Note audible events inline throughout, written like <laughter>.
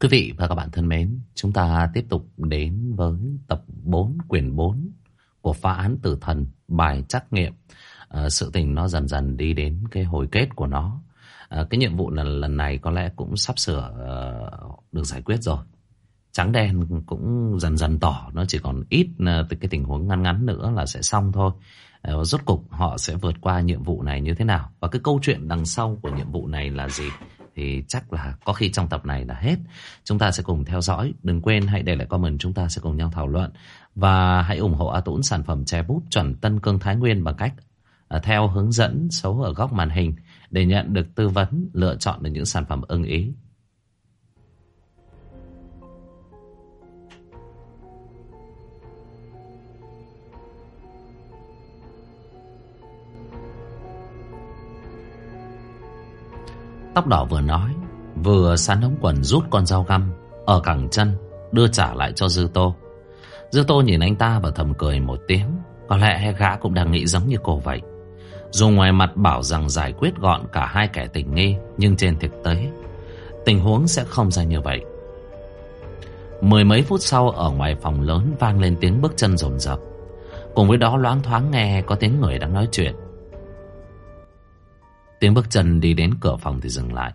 Quý vị và các bạn thân mến, chúng ta tiếp tục đến với tập 4, quyển 4 của phá án tử thần, bài trắc nghiệm. À, sự tình nó dần dần đi đến cái hồi kết của nó. À, cái nhiệm vụ lần, lần này có lẽ cũng sắp sửa uh, được giải quyết rồi. Trắng đen cũng dần dần tỏ, nó chỉ còn ít uh, cái tình huống ngắn ngắn nữa là sẽ xong thôi. À, rốt cục họ sẽ vượt qua nhiệm vụ này như thế nào? Và cái câu chuyện đằng sau của nhiệm vụ này là gì? Thì chắc là có khi trong tập này là hết. Chúng ta sẽ cùng theo dõi. Đừng quên, hãy để lại comment, chúng ta sẽ cùng nhau thảo luận. Và hãy ủng hộ A Tũng sản phẩm chè bút chuẩn Tân Cương Thái Nguyên bằng cách à, theo hướng dẫn xấu ở góc màn hình để nhận được tư vấn, lựa chọn được những sản phẩm ưng ý. Tóc đỏ vừa nói, Vừa sán ống quần rút con dao găm Ở cẳng chân, Đưa trả lại cho Dư Tô. Dư Tô nhìn anh ta và thầm cười một tiếng, Có lẽ gã cũng đang nghĩ giống như cô vậy. Dù ngoài mặt bảo rằng giải quyết gọn cả hai kẻ tình nghi, Nhưng trên thực tế, Tình huống sẽ không ra như vậy. Mười mấy phút sau, Ở ngoài phòng lớn vang lên tiếng bước chân rồn rập. Cùng với đó, loáng thoáng nghe Có tiếng người đang nói chuyện. Tiếng bước chân đi đến cửa phòng thì dừng lại.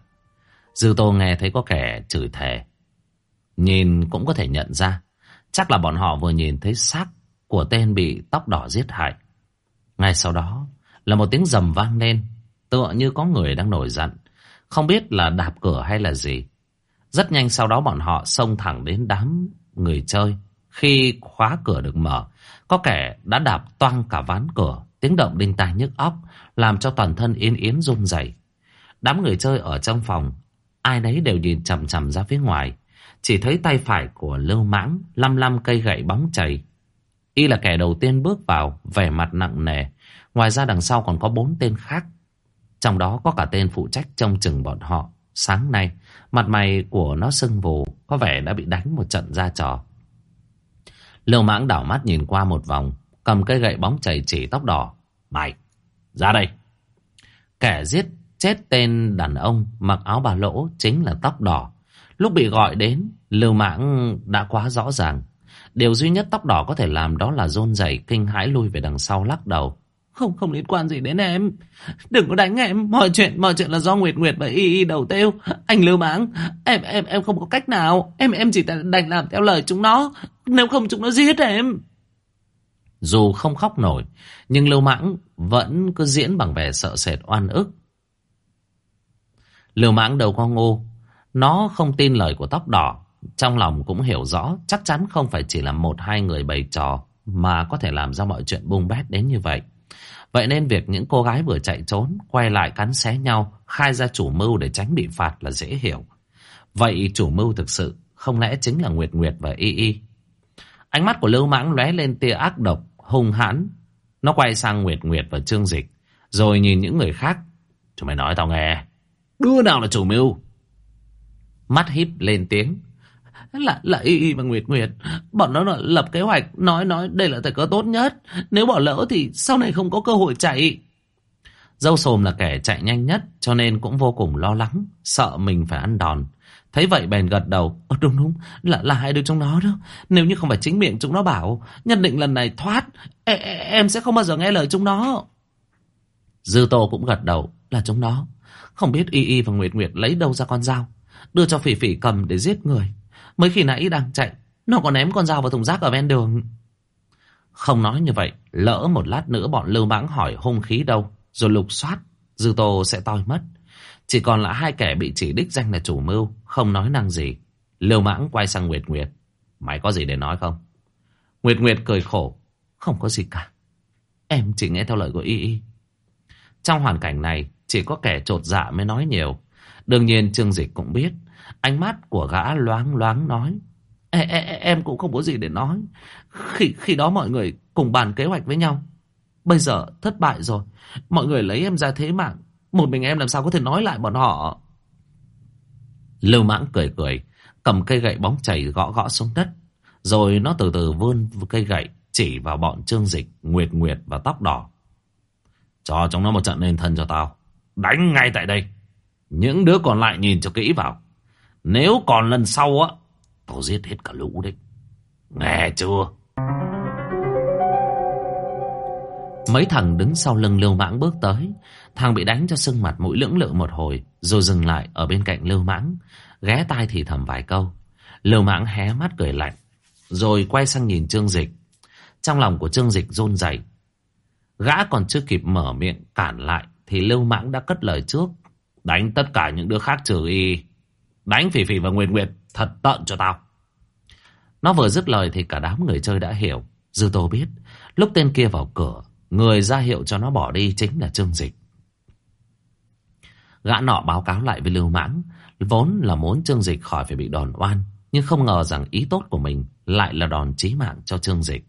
Dư Tô nghe thấy có kẻ chửi thề. Nhìn cũng có thể nhận ra. Chắc là bọn họ vừa nhìn thấy xác của tên bị tóc đỏ giết hại. Ngay sau đó là một tiếng rầm vang lên. Tựa như có người đang nổi giận. Không biết là đạp cửa hay là gì. Rất nhanh sau đó bọn họ xông thẳng đến đám người chơi. Khi khóa cửa được mở, có kẻ đã đạp toang cả ván cửa. Tiếng động đinh tai nhức óc làm cho toàn thân yến Yến run rẩy. Đám người chơi ở trong phòng, ai nấy đều nhìn chằm chằm ra phía ngoài. Chỉ thấy tay phải của Lưu Mãng lăm lăm cây gậy bóng chảy. Y là kẻ đầu tiên bước vào, vẻ mặt nặng nề. Ngoài ra đằng sau còn có bốn tên khác. Trong đó có cả tên phụ trách trông chừng bọn họ. Sáng nay, mặt mày của nó sưng vù, có vẻ đã bị đánh một trận ra trò. Lưu Mãng đảo mắt nhìn qua một vòng, cầm cây gậy bóng chảy chỉ tóc đỏ. Mày, ra đây. Kẻ giết chết tên đàn ông mặc áo bà lỗ chính là tóc đỏ. Lúc bị gọi đến, lưu mãng đã quá rõ ràng. Điều duy nhất tóc đỏ có thể làm đó là rôn rẩy kinh hãi lui về đằng sau lắc đầu. Không, không liên quan gì đến em. Đừng có đánh em. Mọi chuyện, mọi chuyện là do Nguyệt Nguyệt và Y Y đầu tiêu. Anh lưu mãng, em, em, em không có cách nào. Em, em chỉ đành làm theo lời chúng nó. Nếu không chúng nó giết em. Dù không khóc nổi, nhưng Lưu Mãng vẫn cứ diễn bằng vẻ sợ sệt oan ức. Lưu Mãng đầu con ngu, nó không tin lời của tóc đỏ, trong lòng cũng hiểu rõ chắc chắn không phải chỉ là một hai người bày trò mà có thể làm ra mọi chuyện bung bét đến như vậy. Vậy nên việc những cô gái vừa chạy trốn, quay lại cắn xé nhau, khai ra chủ mưu để tránh bị phạt là dễ hiểu. Vậy chủ mưu thực sự không lẽ chính là Nguyệt Nguyệt và Y Y? Ánh mắt của Lưu Mãng lóe lên tia ác độc, hung hãn. Nó quay sang Nguyệt Nguyệt và Trương Dịch. Rồi nhìn những người khác. Chúng mày nói tao nghe. Đứa nào là chủ mưu? Mắt híp lên tiếng. Là, là Y Y và Nguyệt Nguyệt. Bọn nó lập kế hoạch. Nói nói đây là thời cơ tốt nhất. Nếu bỏ lỡ thì sau này không có cơ hội chạy. Dâu sồm là kẻ chạy nhanh nhất. Cho nên cũng vô cùng lo lắng. Sợ mình phải ăn đòn. Thấy vậy bèn gật đầu. Ồ, đúng đúng, là, là hai đứa trong nó đó. Nếu như không phải chính miệng chúng nó bảo, nhận định lần này thoát, e, e, em sẽ không bao giờ nghe lời chúng nó. Dư Tô cũng gật đầu, là chúng nó. Không biết Y Y và Nguyệt Nguyệt lấy đâu ra con dao, đưa cho Phỉ Phỉ cầm để giết người. Mới khi nãy đang chạy, nó còn ném con dao vào thùng rác ở ven đường. Không nói như vậy, lỡ một lát nữa bọn lưu mãng hỏi hung khí đâu, rồi lục soát, Dư Tô sẽ toi mất. Chỉ còn là hai kẻ bị chỉ đích danh là chủ mưu, không nói năng gì. Lưu mãng quay sang Nguyệt Nguyệt. Mày có gì để nói không? Nguyệt Nguyệt cười khổ. Không có gì cả. Em chỉ nghe theo lời của Y Y. Trong hoàn cảnh này, chỉ có kẻ trột dạ mới nói nhiều. Đương nhiên Trương Dịch cũng biết. Ánh mắt của gã loáng loáng nói. Ê, ê, em cũng không có gì để nói. Khi, khi đó mọi người cùng bàn kế hoạch với nhau. Bây giờ thất bại rồi. Mọi người lấy em ra thế mạng. Một mình em làm sao có thể nói lại bọn họ? Lưu mãng cười cười Cầm cây gậy bóng chảy gõ gõ xuống đất. Rồi nó từ từ vươn cây gậy Chỉ vào bọn trương dịch Nguyệt Nguyệt và tóc đỏ. Cho chúng nó một trận nên thân cho tao. Đánh ngay tại đây. Những đứa còn lại nhìn cho kỹ vào. Nếu còn lần sau á, tao giết hết cả lũ đấy. Nghe chưa? Mấy thằng đứng sau lưng Lưu Mãng bước tới. Thằng bị đánh cho sưng mặt mũi lưỡng lự một hồi, rồi dừng lại ở bên cạnh Lưu Mãng, ghé tai thì thầm vài câu. Lưu Mãng hé mắt cười lạnh, rồi quay sang nhìn Trương Dịch. Trong lòng của Trương Dịch run rẩy, gã còn chưa kịp mở miệng cản lại, thì Lưu Mãng đã cất lời trước, đánh tất cả những đứa khác trừ y, đánh Phỉ Phỉ và Nguyệt Nguyệt thật tận cho tao. Nó vừa dứt lời thì cả đám người chơi đã hiểu. Dư Tô biết, lúc tên kia vào cửa, người ra hiệu cho nó bỏ đi chính là Trương Dịch. Gã nọ báo cáo lại với Lưu Mãng, vốn là muốn Trương Dịch khỏi phải bị đòn oan, nhưng không ngờ rằng ý tốt của mình lại là đòn chí mạng cho Trương Dịch.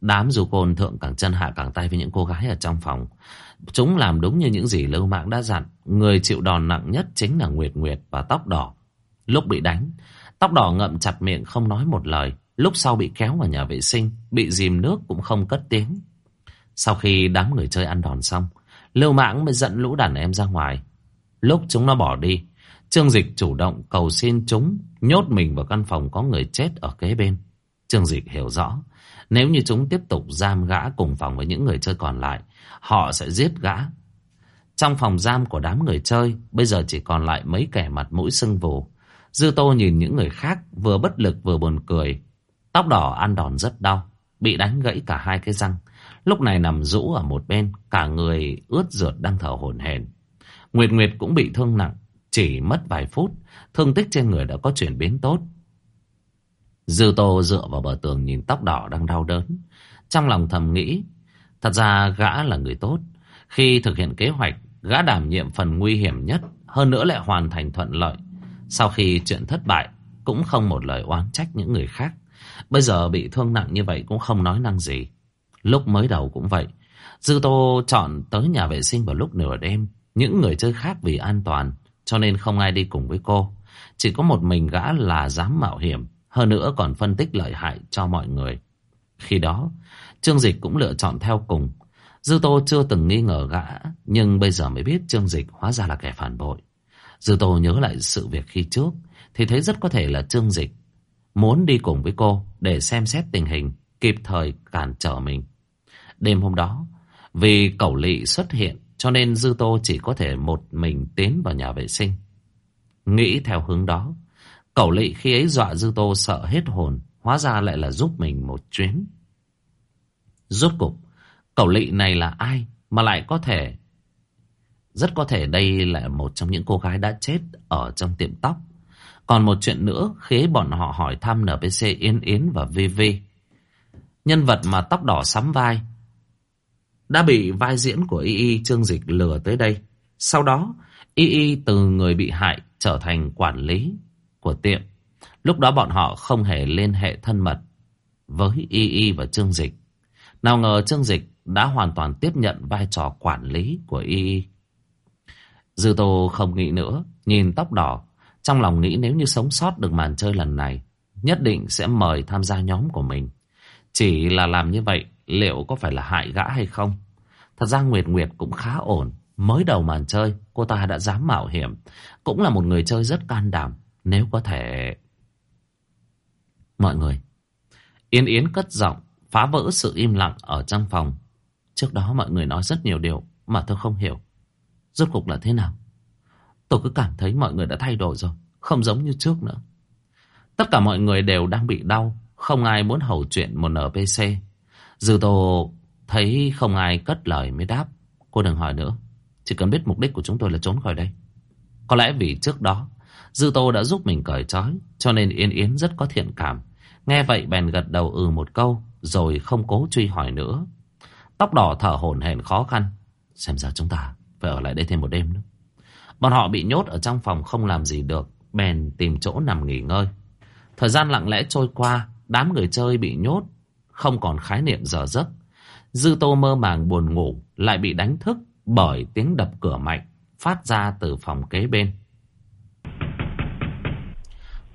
Đám dù côn thượng càng chân hạ càng tay với những cô gái ở trong phòng. Chúng làm đúng như những gì Lưu Mãng đã dặn. Người chịu đòn nặng nhất chính là Nguyệt Nguyệt và Tóc Đỏ. Lúc bị đánh, Tóc Đỏ ngậm chặt miệng không nói một lời. Lúc sau bị kéo vào nhà vệ sinh, bị dìm nước cũng không cất tiếng. Sau khi đám người chơi ăn đòn xong, Lưu Mãng mới dẫn lũ đàn em ra ngoài. Lúc chúng nó bỏ đi, Trương Dịch chủ động cầu xin chúng nhốt mình vào căn phòng có người chết ở kế bên. Trương Dịch hiểu rõ, nếu như chúng tiếp tục giam gã cùng phòng với những người chơi còn lại, họ sẽ giết gã. Trong phòng giam của đám người chơi, bây giờ chỉ còn lại mấy kẻ mặt mũi sưng vù. Dư Tô nhìn những người khác vừa bất lực vừa buồn cười. Tóc đỏ ăn đòn rất đau, bị đánh gãy cả hai cái răng. Lúc này nằm rũ ở một bên, cả người ướt rượt đang thở hổn hển. Nguyệt Nguyệt cũng bị thương nặng, chỉ mất vài phút, thương tích trên người đã có chuyển biến tốt. Dư Tô dựa vào bờ tường nhìn tóc đỏ đang đau đớn. Trong lòng thầm nghĩ, thật ra gã là người tốt. Khi thực hiện kế hoạch, gã đảm nhiệm phần nguy hiểm nhất, hơn nữa lại hoàn thành thuận lợi. Sau khi chuyện thất bại, cũng không một lời oán trách những người khác. Bây giờ bị thương nặng như vậy cũng không nói năng gì. Lúc mới đầu cũng vậy. Dư Tô chọn tới nhà vệ sinh vào lúc nửa đêm. Những người chơi khác vì an toàn, cho nên không ai đi cùng với cô. Chỉ có một mình gã là dám mạo hiểm. Hơn nữa còn phân tích lợi hại cho mọi người. Khi đó, Trương Dịch cũng lựa chọn theo cùng. Dư Tô chưa từng nghi ngờ gã, nhưng bây giờ mới biết Trương Dịch hóa ra là kẻ phản bội. Dư Tô nhớ lại sự việc khi trước, thì thấy rất có thể là Trương Dịch muốn đi cùng với cô để xem xét tình hình, kịp thời cản trở mình. Đêm hôm đó, vì cẩu lị xuất hiện, cho nên Dư Tô chỉ có thể một mình tiến vào nhà vệ sinh. Nghĩ theo hướng đó, Cẩu lị khi ấy dọa Dư Tô sợ hết hồn, hóa ra lại là giúp mình một chuyến. Rốt cục, cẩu lị này là ai mà lại có thể... Rất có thể đây là một trong những cô gái đã chết ở trong tiệm tóc. Còn một chuyện nữa khiến bọn họ hỏi thăm NPC Yến Yến và VV. Nhân vật mà tóc đỏ sắm vai đã bị vai diễn của Y Y Trương Dịch lừa tới đây. Sau đó, Y Y từ người bị hại trở thành quản lý của tiệm. Lúc đó bọn họ không hề liên hệ thân mật với Y Y và Trương Dịch. Nào ngờ Trương Dịch đã hoàn toàn tiếp nhận vai trò quản lý của Y Y. Dư Tô không nghĩ nữa, nhìn tóc đỏ, trong lòng nghĩ nếu như sống sót được màn chơi lần này, nhất định sẽ mời tham gia nhóm của mình. Chỉ là làm như vậy, liệu có phải là hại gã hay không? Thật ra Nguyệt Nguyệt cũng khá ổn. Mới đầu màn chơi, cô ta đã dám mạo hiểm. Cũng là một người chơi rất can đảm. Nếu có thể... Mọi người, Yên Yến cất giọng, phá vỡ sự im lặng ở trong phòng. Trước đó mọi người nói rất nhiều điều mà tôi không hiểu. Rốt cuộc là thế nào? Tôi cứ cảm thấy mọi người đã thay đổi rồi, không giống như trước nữa. Tất cả mọi người đều đang bị đau, không ai muốn hầu chuyện một NPC. Dư Tô thấy không ai cất lời mới đáp. Cô đừng hỏi nữa, chỉ cần biết mục đích của chúng tôi là trốn khỏi đây. Có lẽ vì trước đó Dư Tô đã giúp mình cởi trói, cho nên Yên Yến rất có thiện cảm. Nghe vậy bèn gật đầu ừ một câu, rồi không cố truy hỏi nữa. Tóc đỏ thở hổn hển khó khăn. Xem ra chúng ta phải ở lại đây thêm một đêm nữa. Bọn họ bị nhốt ở trong phòng không làm gì được, bèn tìm chỗ nằm nghỉ ngơi. Thời gian lặng lẽ trôi qua, đám người chơi bị nhốt, không còn khái niệm giờ giấc. Dư Tô mơ màng buồn ngủ, lại bị đánh thức bởi tiếng đập cửa mạnh, phát ra từ phòng kế bên.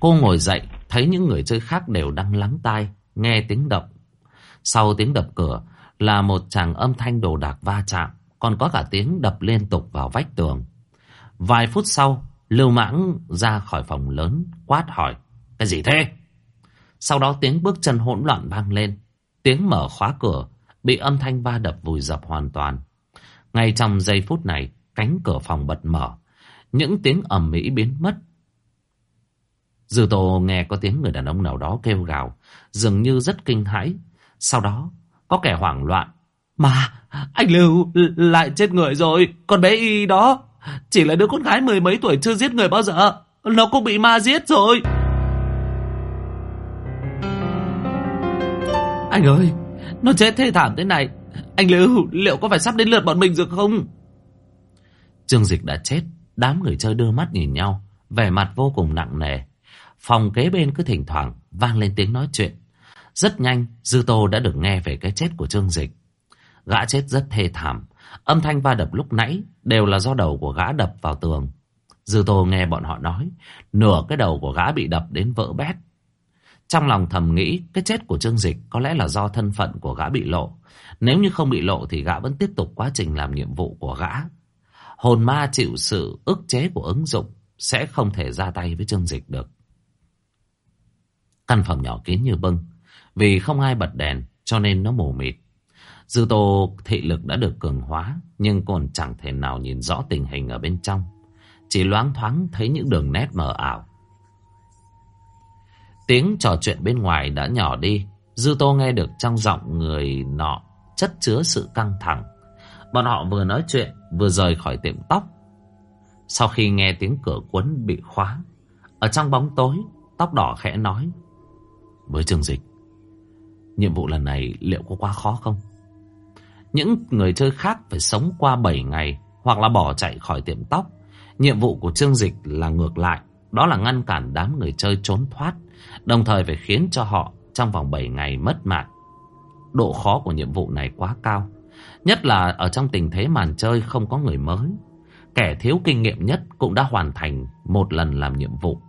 Cô ngồi dậy, thấy những người chơi khác đều đang lắng tai, nghe tiếng động. Sau tiếng đập cửa là một chàng âm thanh đồ đạc va chạm, còn có cả tiếng đập liên tục vào vách tường. Vài phút sau, Lưu mãng ra khỏi phòng lớn Quát hỏi Cái gì thế Sau đó tiếng bước chân hỗn loạn vang lên Tiếng mở khóa cửa, Bị âm thanh va đập vùi dập hoàn toàn. Ngay trong giây phút này, Cánh cửa phòng bật mở. Những tiếng ầm mỹ biến mất. Dư Tô nghe có tiếng người đàn ông nào đó kêu gào, Dường như rất kinh hãi. Sau đó, có kẻ hoảng loạn. Mà, anh Lưu lại chết người rồi Con bé Y đó. Chỉ là đứa con gái mười mấy tuổi chưa giết người bao giờ, Nó cũng bị ma giết rồi. Anh ơi, Nó chết thê thảm thế này. Anh Lưu, liệu có phải sắp đến lượt bọn mình rồi không? Trương Dịch đã chết. Đám người chơi đưa mắt nhìn nhau. Vẻ mặt vô cùng nặng nề. Phòng kế bên cứ thỉnh thoảng vang lên tiếng nói chuyện. Rất nhanh, Dư Tô đã được nghe về cái chết của Trương Dịch. Gã chết rất thê thảm. Âm thanh va đập lúc nãy Đều là do đầu của gã đập vào tường. Dư Tô nghe bọn họ nói, Nửa cái đầu của gã bị đập đến vỡ bét. Trong lòng thầm nghĩ, Cái chết của Trương Dịch có lẽ là do thân phận của gã bị lộ. Nếu như không bị lộ Thì gã vẫn tiếp tục quá trình làm nhiệm vụ của gã. Hồn ma chịu sự ức chế của ứng dụng Sẽ không thể ra tay với Trương Dịch được. Căn phòng nhỏ kín như bưng, Vì không ai bật đèn Cho nên nó mù mịt. Dư tô thị lực đã được cường hóa, Nhưng còn chẳng thể nào nhìn rõ tình hình ở bên trong. Chỉ loáng thoáng thấy những đường nét mờ ảo. Tiếng trò chuyện bên ngoài đã nhỏ đi. Dư tô nghe được trong giọng người nọ Chất chứa sự căng thẳng. Bọn họ vừa nói chuyện Vừa rời khỏi tiệm tóc. Sau khi nghe tiếng cửa cuốn bị khóa Ở trong bóng tối Tóc đỏ khẽ nói Với trường Dịch Nhiệm vụ lần này liệu có quá khó không? Những người chơi khác phải sống qua 7 ngày hoặc là bỏ chạy khỏi tiệm tóc. Nhiệm vụ của Trương Dịch là ngược lại, đó là ngăn cản đám người chơi trốn thoát, đồng thời phải khiến cho họ trong vòng 7 ngày mất mạng. Độ khó của nhiệm vụ này quá cao, nhất là ở trong tình thế màn chơi không có người mới. Kẻ thiếu kinh nghiệm nhất cũng đã hoàn thành một lần làm nhiệm vụ.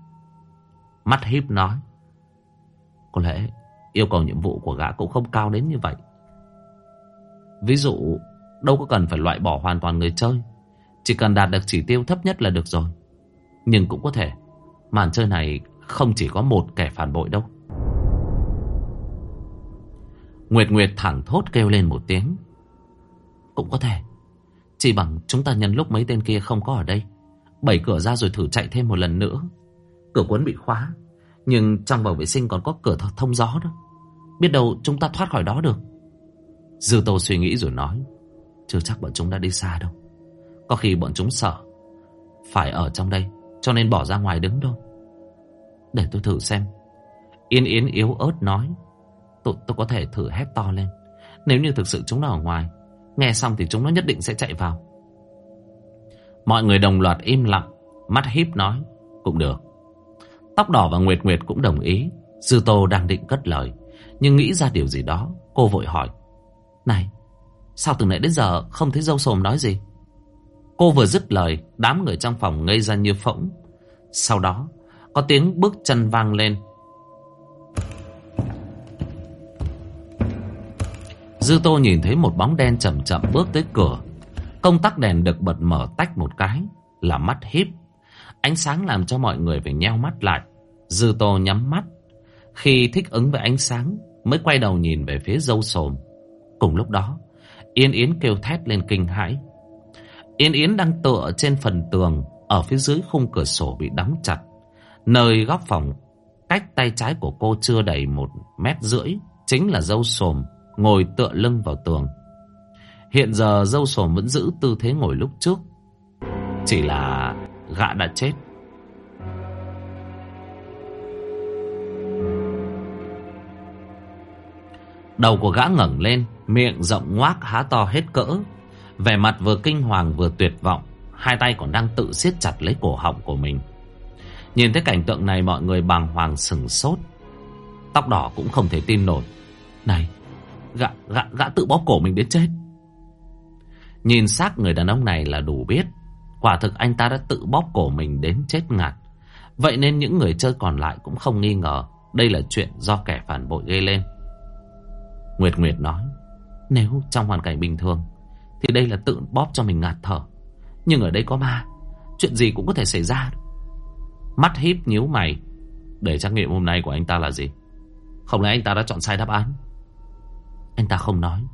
Mắt híp nói, có lẽ yêu cầu nhiệm vụ của gã cũng không cao đến như vậy. Ví dụ Đâu có cần phải loại bỏ hoàn toàn người chơi Chỉ cần đạt được chỉ tiêu thấp nhất là được rồi Nhưng cũng có thể Màn chơi này không chỉ có một kẻ phản bội đâu. Nguyệt Nguyệt thẳng thốt kêu lên một tiếng. Cũng có thể, Chỉ bằng chúng ta nhân lúc mấy tên kia không có ở đây, bẩy cửa ra rồi thử chạy thêm một lần nữa. Cửa cuốn bị khóa, Nhưng trong bảo vệ sinh còn có cửa thông gió đó. Biết đâu chúng ta thoát khỏi đó được. Dư Tô suy nghĩ rồi nói, Chưa chắc bọn chúng đã đi xa đâu. Có khi bọn chúng sợ, Phải ở trong đây, Cho nên bỏ ra ngoài đứng đâu để tôi thử xem. Yên Yến yếu ớt nói. Tôi, tôi có thể thử hét to lên. Nếu như thực sự chúng nó ở ngoài Nghe xong thì chúng nó nhất định sẽ chạy vào. Mọi người đồng loạt im lặng. Mắt híp nói Cũng được. Tóc đỏ và Nguyệt Nguyệt cũng đồng ý. Dư Tô đang định cất lời Nhưng nghĩ ra điều gì đó Cô vội hỏi này Sao từ nãy đến giờ không thấy dâu sồm nói gì? Cô vừa dứt lời Đám người trong phòng ngây ra như phỗng. Sau đó có tiếng bước chân vang lên. Dư tô nhìn thấy một bóng đen chậm chậm bước tới cửa. Công tắc đèn được bật mở tách một cái, Là mắt híp Ánh sáng làm cho mọi người phải nheo mắt lại. Dư tô nhắm mắt. Khi thích ứng với ánh sáng, Mới quay đầu nhìn về phía dâu sồm Cùng lúc đó, Yên Yến kêu thét lên kinh hãi. Yên Yến đang tựa trên phần tường, Ở phía dưới khung cửa sổ bị đóng chặt. Nơi góc phòng Cách tay trái của cô chưa đầy một mét rưỡi Chính là dâu sồm Ngồi tựa lưng vào tường. Hiện giờ dâu sồm vẫn giữ tư thế ngồi lúc trước, Chỉ là gã đã chết. Đầu của gã ngẩng lên, Miệng rộng ngoác há to hết cỡ, Vẻ mặt vừa kinh hoàng vừa tuyệt vọng, Hai tay còn đang tự siết chặt lấy cổ họng của mình. Nhìn thấy cảnh tượng này mọi người bàng hoàng sừng sốt. Tóc đỏ cũng không thể tin nổi. Này Gã, gã, gã tự bóp cổ mình đến chết. Nhìn xác người đàn ông này là đủ biết. Quả thực anh ta đã tự bóp cổ mình đến chết ngạt. Vậy nên những người chơi còn lại cũng không nghi ngờ Đây là chuyện do kẻ phản bội gây lên. Nguyệt Nguyệt nói Nếu trong hoàn cảnh bình thường Thì đây là tự bóp cho mình ngạt thở. Nhưng ở đây có ma Chuyện gì cũng có thể xảy ra. Mắt híp nhíu mày. Để trắc nghiệm hôm nay của anh ta là gì? Không lẽ anh ta đã chọn sai đáp án? Anh ta không nói.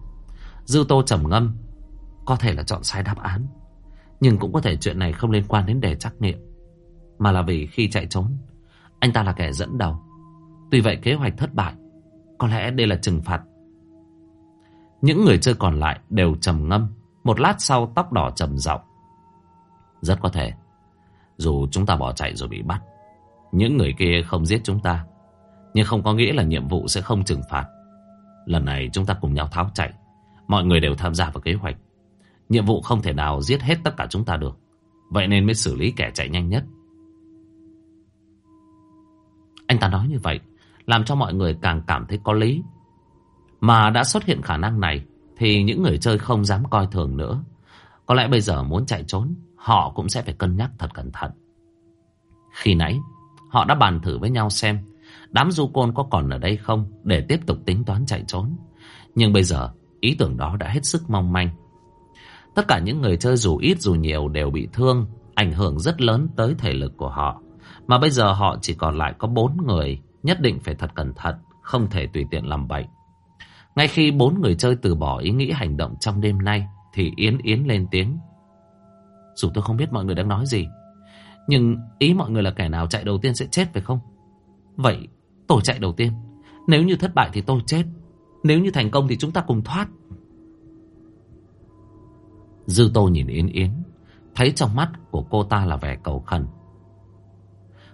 Dư tô trầm ngâm. Có thể là chọn sai đáp án. Nhưng cũng có thể chuyện này không liên quan đến đề trắc nghiệm. Mà là vì khi chạy trốn, Anh ta là kẻ dẫn đầu. Tuy vậy kế hoạch thất bại. Có lẽ đây là trừng phạt. Những người chơi còn lại đều trầm ngâm. Một lát sau, tóc đỏ trầm giọng. Rất có thể dù chúng ta bỏ chạy rồi bị bắt. Những người kia không giết chúng ta, Nhưng không có nghĩa là nhiệm vụ sẽ không trừng phạt. Lần này chúng ta cùng nhau tháo chạy, Mọi người đều tham gia vào kế hoạch. Nhiệm vụ không thể nào giết hết tất cả chúng ta được, Vậy nên mới xử lý kẻ chạy nhanh nhất. Anh ta nói như vậy, Làm cho mọi người càng cảm thấy có lý. Mà đã xuất hiện khả năng này, Thì những người chơi không dám coi thường nữa. Có lẽ bây giờ muốn chạy trốn Họ cũng sẽ phải cân nhắc thật cẩn thận. Khi nãy, Họ đã bàn thử với nhau xem, Đám du côn có còn ở đây không Để tiếp tục tính toán chạy trốn. Nhưng bây giờ, ý tưởng đó đã hết sức mong manh. Tất cả những người chơi dù ít dù nhiều đều bị thương, Ảnh hưởng rất lớn tới thể lực của họ. Mà bây giờ họ chỉ còn lại có bốn người, Nhất định phải thật cẩn thận, Không thể tùy tiện làm bậy. Ngay khi bốn người chơi từ bỏ ý nghĩ hành động trong đêm nay, Thì Yến Yến lên tiếng. Dù tôi không biết mọi người đang nói gì, Nhưng ý mọi người là kẻ nào chạy đầu tiên sẽ chết phải không? Vậy tôi chạy đầu tiên. Nếu như thất bại thì tôi chết. Nếu như thành công thì chúng ta cùng thoát. Dư Tô nhìn Yến Yến, Thấy trong mắt của cô ta là vẻ cầu khẩn.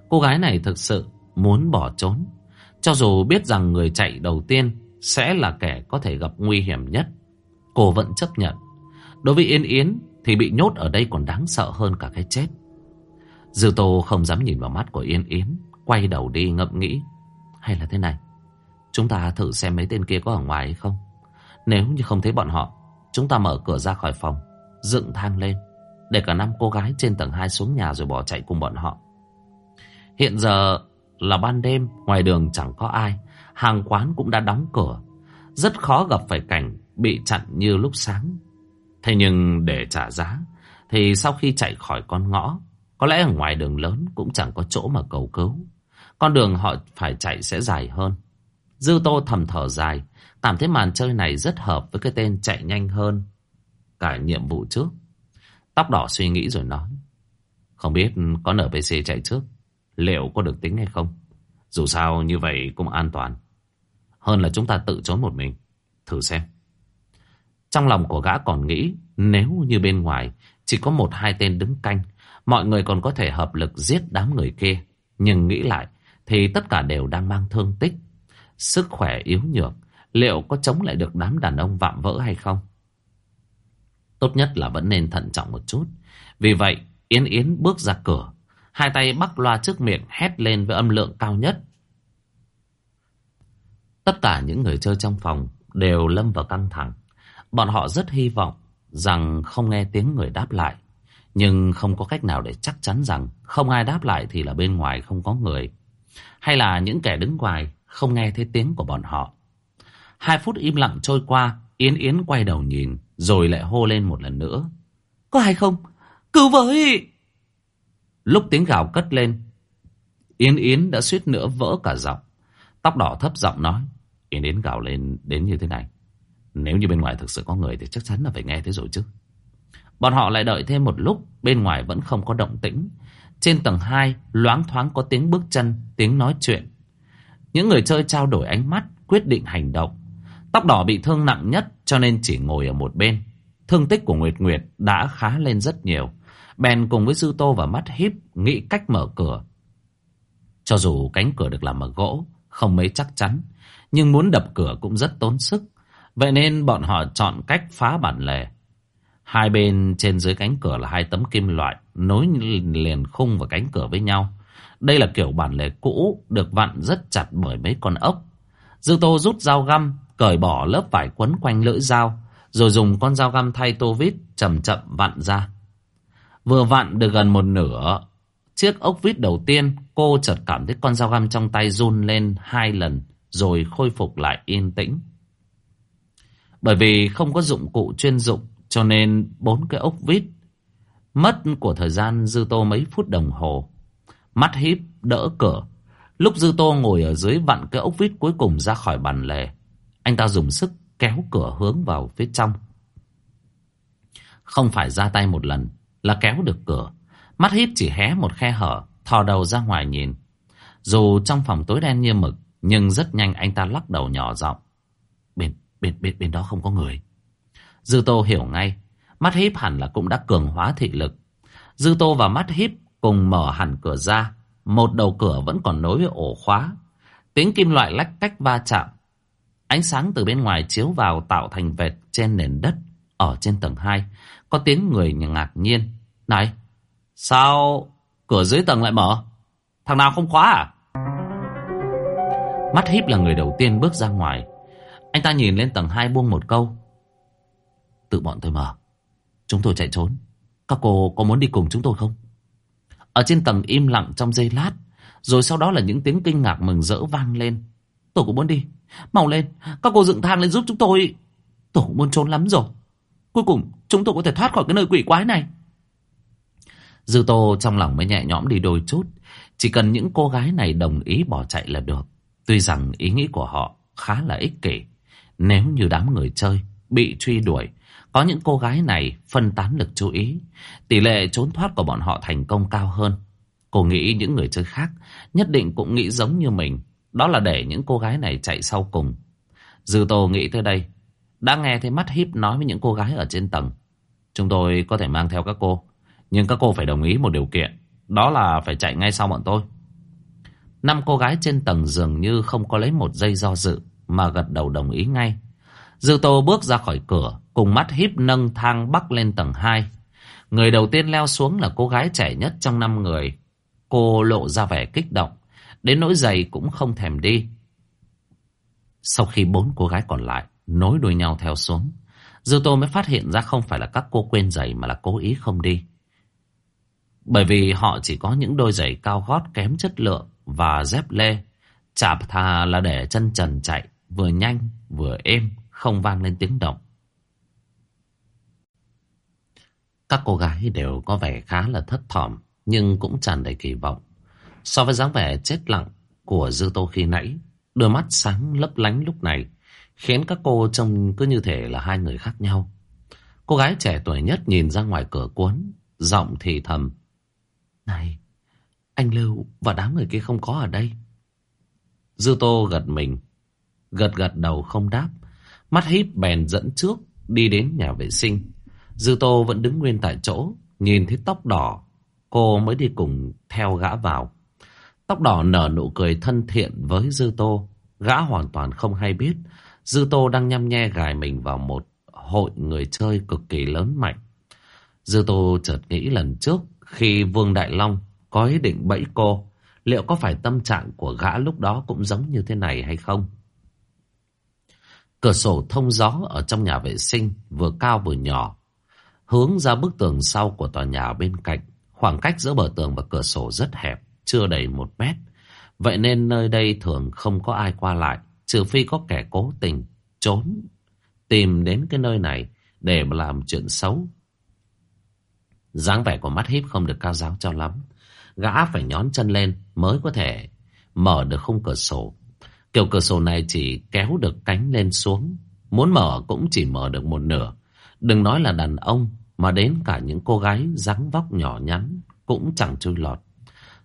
Cô gái này thực sự muốn bỏ trốn, Cho dù biết rằng người chạy đầu tiên Sẽ là kẻ có thể gặp nguy hiểm nhất, Cô vẫn chấp nhận. Đối với Yến Yến thì bị nhốt ở đây còn đáng sợ hơn cả cái chết. Dư Tô không dám nhìn vào mắt của Yên Yến, Quay đầu đi ngậm nghĩ. Hay là thế này, Chúng ta thử xem mấy tên kia có ở ngoài hay không. Nếu như không thấy bọn họ, Chúng ta mở cửa ra khỏi phòng, Dựng thang lên, Để cả năm cô gái trên tầng 2 xuống nhà rồi bỏ chạy cùng bọn họ. Hiện giờ là ban đêm, Ngoài đường chẳng có ai, Hàng quán cũng đã đóng cửa. Rất khó gặp phải cảnh bị chặn như lúc sáng. Thế nhưng để trả giá, Thì sau khi chạy khỏi con ngõ, Có lẽ ở ngoài đường lớn cũng chẳng có chỗ mà cầu cứu. Con đường họ phải chạy sẽ dài hơn. Dư tô thầm thở dài Cảm thấy màn chơi này rất hợp với cái tên chạy nhanh hơn Cả nhiệm vụ trước. Tóc đỏ suy nghĩ rồi nói, Không biết có NPC chạy trước, Liệu có được tính hay không? Dù sao như vậy cũng an toàn. Hơn là chúng ta tự trốn một mình. Thử xem. Trong lòng của gã còn nghĩ, Nếu như bên ngoài Chỉ có một hai tên đứng canh, Mọi người còn có thể hợp lực giết đám người kia. Nhưng nghĩ lại, Thì tất cả đều đang mang thương tích. Sức khỏe yếu nhược, Liệu có chống lại được đám đàn ông vạm vỡ hay không? Tốt nhất là vẫn nên thận trọng một chút. Vì vậy, Yến Yến bước ra cửa, Hai tay bắt loa trước miệng hét lên với âm lượng cao nhất. Tất cả những người chơi trong phòng Đều lâm vào căng thẳng. Bọn họ rất hy vọng Rằng không nghe tiếng người đáp lại, Nhưng không có cách nào để chắc chắn rằng Không ai đáp lại thì là bên ngoài không có người. Hay là những kẻ đứng ngoài Không nghe thấy tiếng của bọn họ. Hai phút im lặng trôi qua, Yến Yến quay đầu nhìn, Rồi lại hô lên một lần nữa. Có hay không? Cứu với! Lúc tiếng gào cất lên, Yến Yến đã suýt nữa vỡ cả giọng. Tóc đỏ thấp giọng nói, Yến Yến gào lên đến như thế này. Nếu như bên ngoài thực sự có người Thì chắc chắn là phải nghe thế rồi chứ Bọn họ lại đợi thêm một lúc Bên ngoài vẫn không có động tĩnh Trên tầng 2 loáng thoáng có tiếng bước chân Tiếng nói chuyện Những người chơi trao đổi ánh mắt Quyết định hành động Tóc đỏ bị thương nặng nhất cho nên chỉ ngồi ở một bên. Thương tích của Nguyệt Nguyệt đã khá lên rất nhiều. Bèn cùng với Sư Tô và mắt híp nghĩ cách mở cửa. Cho dù cánh cửa được làm bằng gỗ, không mấy chắc chắn, nhưng muốn đập cửa cũng rất tốn sức. Vậy nên bọn họ chọn cách phá bản lề. Hai bên trên dưới cánh cửa là hai tấm kim loại nối liền khung và cánh cửa với nhau. Đây là kiểu bản lề cũ được vặn rất chặt bởi mấy con ốc. Dư Tô rút dao găm cởi bỏ lớp vải quấn quanh lưỡi dao, rồi dùng con dao găm thay tô vít chậm chậm vặn ra. Vừa vặn được gần một nửa, chiếc ốc vít đầu tiên, cô chợt cảm thấy con dao găm trong tay run lên hai lần, rồi khôi phục lại yên tĩnh. Bởi vì không có dụng cụ chuyên dụng, cho nên bốn cái ốc vít mất của thời gian dư tô mấy phút đồng hồ. Mắt híp đỡ cửa. Lúc Dư Tô ngồi ở dưới vặn cái ốc vít cuối cùng ra khỏi bàn lề. Anh ta dùng sức kéo cửa hướng vào phía trong. Không phải ra tay một lần là kéo được cửa. Mắt híp chỉ hé một khe hở, thò đầu ra ngoài nhìn. Dù trong phòng tối đen như mực, nhưng rất nhanh anh ta lắc đầu nhỏ giọng. Bên, bên, bên, đó không có người. Dư Tô hiểu ngay, mắt híp hẳn là cũng đã cường hóa thị lực. Dư Tô và mắt híp cùng mở hẳn cửa ra. Một đầu cửa vẫn còn nối với ổ khóa. Tiếng kim loại lách cách va chạm. Ánh sáng từ bên ngoài chiếu vào tạo thành vệt trên nền đất ở trên tầng 2. Có tiếng người ngạc nhiên. Này, sao cửa dưới tầng lại mở? Thằng nào không khóa à? Mắt híp là người đầu tiên bước ra ngoài. Anh ta nhìn lên tầng 2 buông một câu. Tự bọn tôi mở. Chúng tôi chạy trốn. Các cô có muốn đi cùng chúng tôi không? Ở trên tầng im lặng trong giây lát. Rồi sau đó là những tiếng kinh ngạc mừng rỡ vang lên. Tôi cũng muốn đi. Mau lên. Các cô dựng thang lên giúp chúng tôi. Tôi cũng muốn trốn lắm rồi. Cuối cùng, chúng tôi có thể thoát khỏi cái nơi quỷ quái này. Dư Tô trong lòng mới nhẹ nhõm đi đôi chút. Chỉ cần những cô gái này đồng ý bỏ chạy là được. Tuy rằng ý nghĩ của họ khá là ích kỷ. Nếu như đám người chơi bị truy đuổi, có những cô gái này phân tán lực chú ý, tỷ lệ trốn thoát của bọn họ thành công cao hơn. Cô nghĩ những người chơi khác nhất định cũng nghĩ giống như mình, đó là để những cô gái này chạy sau cùng. Dư Tô nghĩ tới đây, đã nghe thấy mắt híp nói với những cô gái ở trên tầng. Chúng tôi có thể mang theo các cô, nhưng các cô phải đồng ý một điều kiện, đó là phải chạy ngay sau bọn tôi. Năm cô gái trên tầng dường như không có lấy một giây do dự mà gật đầu đồng ý ngay. Dư Tô bước ra khỏi cửa, cùng mắt híp nâng thang bắc lên tầng 2. Người đầu tiên leo xuống là cô gái trẻ nhất trong năm người. Cô lộ ra vẻ kích động, đến nỗi giày cũng không thèm đi. Sau khi bốn cô gái còn lại nối đuôi nhau theo xuống, Dư Tô mới phát hiện ra không phải là các cô quên giày mà là cố ý không đi. Bởi vì họ chỉ có những đôi giày cao gót kém chất lượng và dép lê. Chạp thà là để chân trần chạy, vừa nhanh vừa êm, không vang lên tiếng động. Các cô gái đều có vẻ khá là thất thỏm, nhưng cũng tràn đầy kỳ vọng. So với dáng vẻ chết lặng của Dư Tô khi nãy, đôi mắt sáng lấp lánh lúc này, khiến các cô trông cứ như thể là hai người khác nhau. Cô gái trẻ tuổi nhất nhìn ra ngoài cửa cuốn, giọng thì thầm. Này, anh Lưu và đám người kia không có ở đây. Dư Tô gật mình, gật gật đầu không đáp. Mắt híp bèn dẫn trước, đi đến nhà vệ sinh. Dư Tô vẫn đứng nguyên tại chỗ, nhìn thấy tóc đỏ. Cô mới đi cùng theo gã vào. Tóc đỏ nở nụ cười thân thiện với Dư Tô. Gã hoàn toàn không hay biết. Dư Tô đang nhăm nhe gài mình vào một hội người chơi cực kỳ lớn mạnh. Dư Tô chợt nghĩ lần trước khi Vương Đại Long có ý định bẫy cô, liệu có phải tâm trạng của gã lúc đó cũng giống như thế này hay không? Cửa sổ thông gió ở trong nhà vệ sinh vừa cao vừa nhỏ, hướng ra bức tường sau của tòa nhà bên cạnh. Khoảng cách giữa bờ tường và cửa sổ rất hẹp, chưa đầy một mét. Vậy nên nơi đây thường không có ai qua lại, trừ phi có kẻ cố tình trốn, tìm đến cái nơi này để mà làm chuyện xấu. dáng vẻ của mắt híp không được cao giáo cho lắm. Gã phải nhón chân lên mới có thể mở được khung cửa sổ. Kiểu cửa sổ này chỉ kéo được cánh lên xuống. Muốn mở cũng chỉ mở được một nửa. Đừng nói là đàn ông, mà đến cả những cô gái dáng vóc nhỏ nhắn cũng chẳng chui lọt.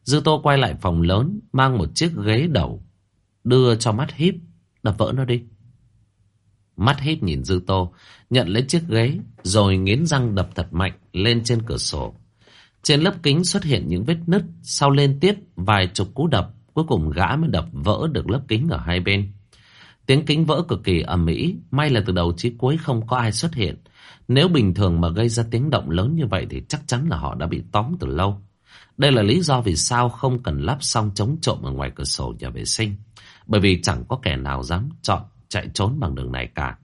Dư Tô quay lại phòng lớn, mang một chiếc ghế đầu, đưa cho mắt híp đập vỡ nó đi. Mắt híp nhìn Dư Tô, nhận lấy chiếc ghế, rồi nghiến răng đập thật mạnh lên trên cửa sổ. Trên lớp kính xuất hiện những vết nứt, sau lên tiếp vài chục cú đập cuối cùng gã mới đập vỡ được lớp kính ở hai bên. Tiếng kính vỡ cực kỳ ầm ĩ, may là từ đầu chí cuối không có ai xuất hiện. Nếu bình thường mà gây ra tiếng động lớn như vậy thì chắc chắn là họ đã bị tóm từ lâu. Đây là lý do vì sao không cần lắp xong chống trộm ở ngoài cửa sổ nhà vệ sinh. Bởi vì chẳng có kẻ nào dám chọn chạy trốn bằng đường này cả.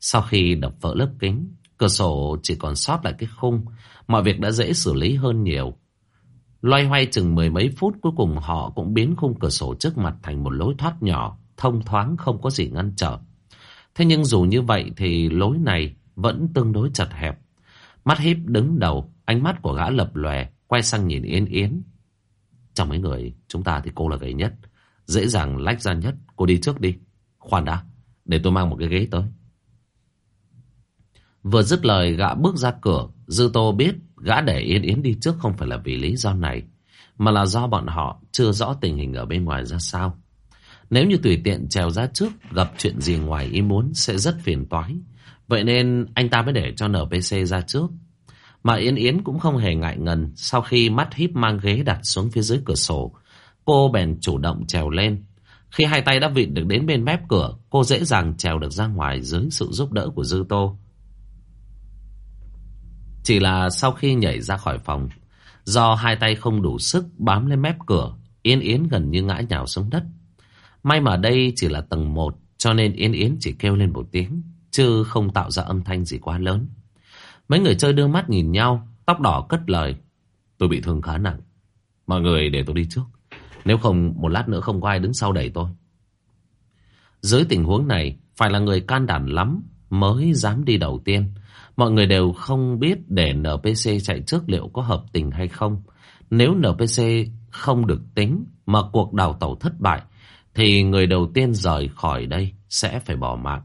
Sau khi đập vỡ lớp kính, cửa sổ chỉ còn sót lại cái khung. Mọi việc đã dễ xử lý hơn nhiều. Loay hoay chừng mười mấy phút cuối cùng họ cũng biến khung cửa sổ trước mặt thành một lối thoát nhỏ, thông thoáng không có gì ngăn trở. Thế nhưng dù như vậy thì lối này vẫn tương đối chật hẹp. Mắt híp đứng đầu, ánh mắt của gã lập lòe, quay sang nhìn yến Yến. Trong mấy người chúng ta thì cô là gầy nhất Dễ dàng lách ra nhất Cô đi trước đi Khoan đã Để tôi mang một cái ghế tới Vừa dứt lời gã bước ra cửa Dư Tô biết gã để Yên Yến đi trước không phải là vì lý do này, Mà là do bọn họ chưa rõ tình hình ở bên ngoài ra sao. Nếu như tùy tiện trèo ra trước Gặp chuyện gì ngoài ý muốn sẽ rất phiền toái. Vậy nên anh ta mới để cho NPC ra trước. Mà Yên Yến cũng không hề ngại ngần Sau khi mắt híp mang ghế đặt xuống phía dưới cửa sổ. Cô bèn chủ động trèo lên. Khi hai tay đã vịn được đến bên mép cửa, Cô dễ dàng trèo được ra ngoài dưới sự giúp đỡ của Dư Tô chỉ là sau khi nhảy ra khỏi phòng, do hai tay không đủ sức bám lên mép cửa, Yên Yến gần như ngã nhào xuống đất. May mà đây chỉ là tầng 1, cho nên Yên Yến chỉ kêu lên một tiếng, chứ không tạo ra âm thanh gì quá lớn. Mấy người chơi đưa mắt nhìn nhau, tóc đỏ cất lời. Tôi bị thương khá nặng. Mọi người để tôi đi trước. Nếu không, một lát nữa không có ai đứng sau đẩy tôi. Dưới tình huống này, phải là người can đảm lắm mới dám đi đầu tiên. Mọi người đều không biết để NPC chạy trước liệu có hợp tình hay không. Nếu NPC không được tính mà cuộc đào tàu thất bại thì người đầu tiên rời khỏi đây sẽ phải bỏ mạng.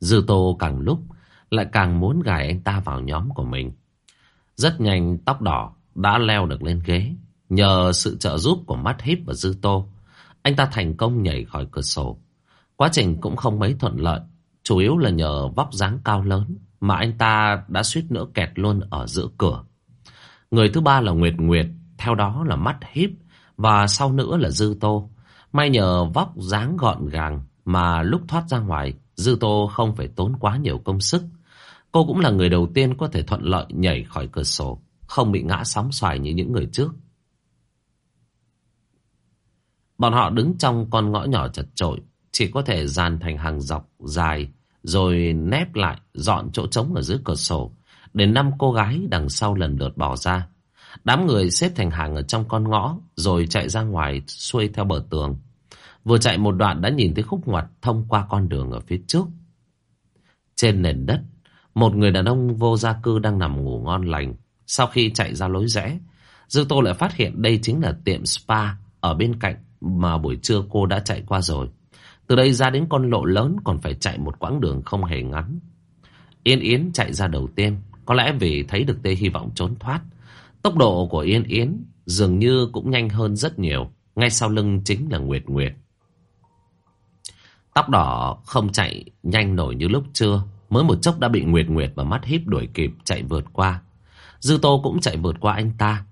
Dư Tô càng lúc lại càng muốn gài anh ta vào nhóm của mình. Rất nhanh tóc đỏ đã leo được lên ghế. Nhờ sự trợ giúp của mắt híp và Dư Tô, anh ta thành công nhảy khỏi cửa sổ. Quá trình cũng không mấy thuận lợi, chủ yếu là nhờ vóc dáng cao lớn mà anh ta đã suýt nữa kẹt luôn ở giữa cửa. Người thứ ba là Nguyệt Nguyệt, theo đó là mắt híp và sau nữa là Dư Tô. May nhờ vóc dáng gọn gàng mà lúc thoát ra ngoài, Dư Tô không phải tốn quá nhiều công sức. Cô cũng là người đầu tiên có thể thuận lợi nhảy khỏi cửa sổ, không bị ngã sóng xoài như những người trước. Bọn họ đứng trong con ngõ nhỏ chật chội, chỉ có thể dàn thành hàng dọc dài rồi nép lại dọn chỗ trống ở dưới cửa sổ để năm cô gái đằng sau lần lượt bỏ ra. Đám người xếp thành hàng ở trong con ngõ rồi chạy ra ngoài xuôi theo bờ tường. Vừa chạy một đoạn đã nhìn thấy khúc ngoặt thông qua con đường ở phía trước. Trên nền đất, một người đàn ông vô gia cư đang nằm ngủ ngon lành. Sau khi chạy ra lối rẽ, Dư Tô lại phát hiện đây chính là tiệm spa ở bên cạnh mà buổi trưa cô đã chạy qua rồi. Từ đây ra đến con lộ lớn còn phải chạy một quãng đường không hề ngắn. Yên Yến chạy ra đầu tiên, có lẽ vì thấy được tê hy vọng trốn thoát. Tốc độ của Yên Yến dường như cũng nhanh hơn rất nhiều. Ngay sau lưng chính là Nguyệt Nguyệt. Tóc đỏ không chạy nhanh nổi như lúc trưa. Mới một chốc đã bị Nguyệt Nguyệt và mắt híp đuổi kịp chạy vượt qua. Dư Tô cũng chạy vượt qua anh ta.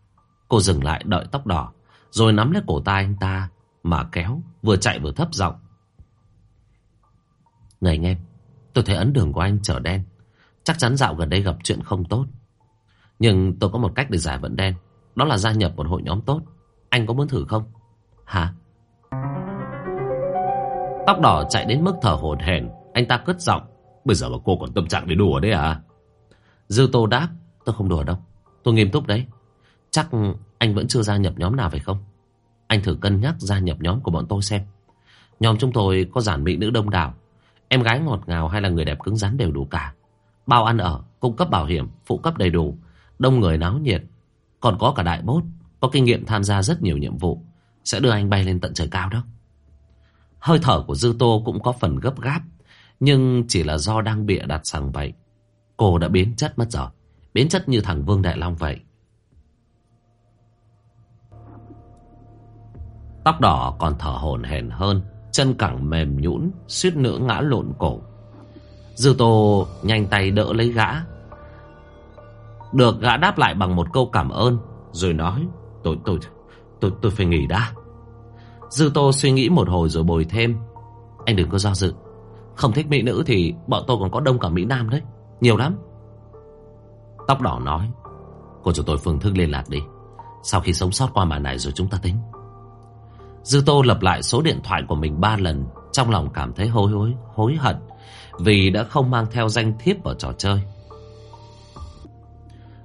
Cô dừng lại đợi tóc đỏ. Rồi nắm lấy cổ tay anh ta mà kéo. Vừa chạy vừa thấp giọng. Này anh em, Tôi thấy ấn đường của anh trở đen. Chắc chắn dạo gần đây gặp chuyện không tốt. Nhưng tôi có một cách để giải vận đen. Đó là gia nhập một hội nhóm tốt. Anh có muốn thử không? Hả? Tóc đỏ chạy đến mức thở hổn hển. Anh ta cất giọng. Bây giờ mà cô còn tâm trạng để đùa đấy à? Dư tô đáp. Tôi không đùa đâu. Tôi nghiêm túc đấy. Chắc anh vẫn chưa gia nhập nhóm nào phải không? Anh thử cân nhắc gia nhập nhóm của bọn tôi xem. Nhóm chúng tôi có giản mỹ nữ đông đảo. Em gái ngọt ngào hay là người đẹp cứng rắn đều đủ cả. Bao ăn ở, cung cấp bảo hiểm, phụ cấp đầy đủ, đông người náo nhiệt. Còn có cả đại bốt, có kinh nghiệm tham gia rất nhiều nhiệm vụ, sẽ đưa anh bay lên tận trời cao đó. Hơi thở của Dư Tô cũng có phần gấp gáp, nhưng chỉ là do đang bịa đặt sằng vậy. Cô đã biến chất mất rồi, biến chất như thằng Vương Đại Long vậy. Tóc đỏ còn thở hổn hển hơn Chân cẳng mềm nhũn, suýt nữa ngã lộn cổ. Dư tô nhanh tay đỡ lấy gã. Được, gã đáp lại bằng một câu cảm ơn, Rồi nói, Tôi tôi tôi tôi phải nghỉ đã. Dư tô suy nghĩ một hồi rồi bồi thêm, Anh đừng có do dự, Không thích mỹ nữ thì bọn tôi còn có đông cả mỹ nam đấy, Nhiều lắm. Tóc đỏ nói, Cô cho tôi phương thức liên lạc đi, Sau khi sống sót qua màn này rồi chúng ta tính. Dư Tô lập lại số điện thoại của mình ba lần, Trong lòng cảm thấy hối hối hối hận Vì đã không mang theo danh thiếp vào trò chơi.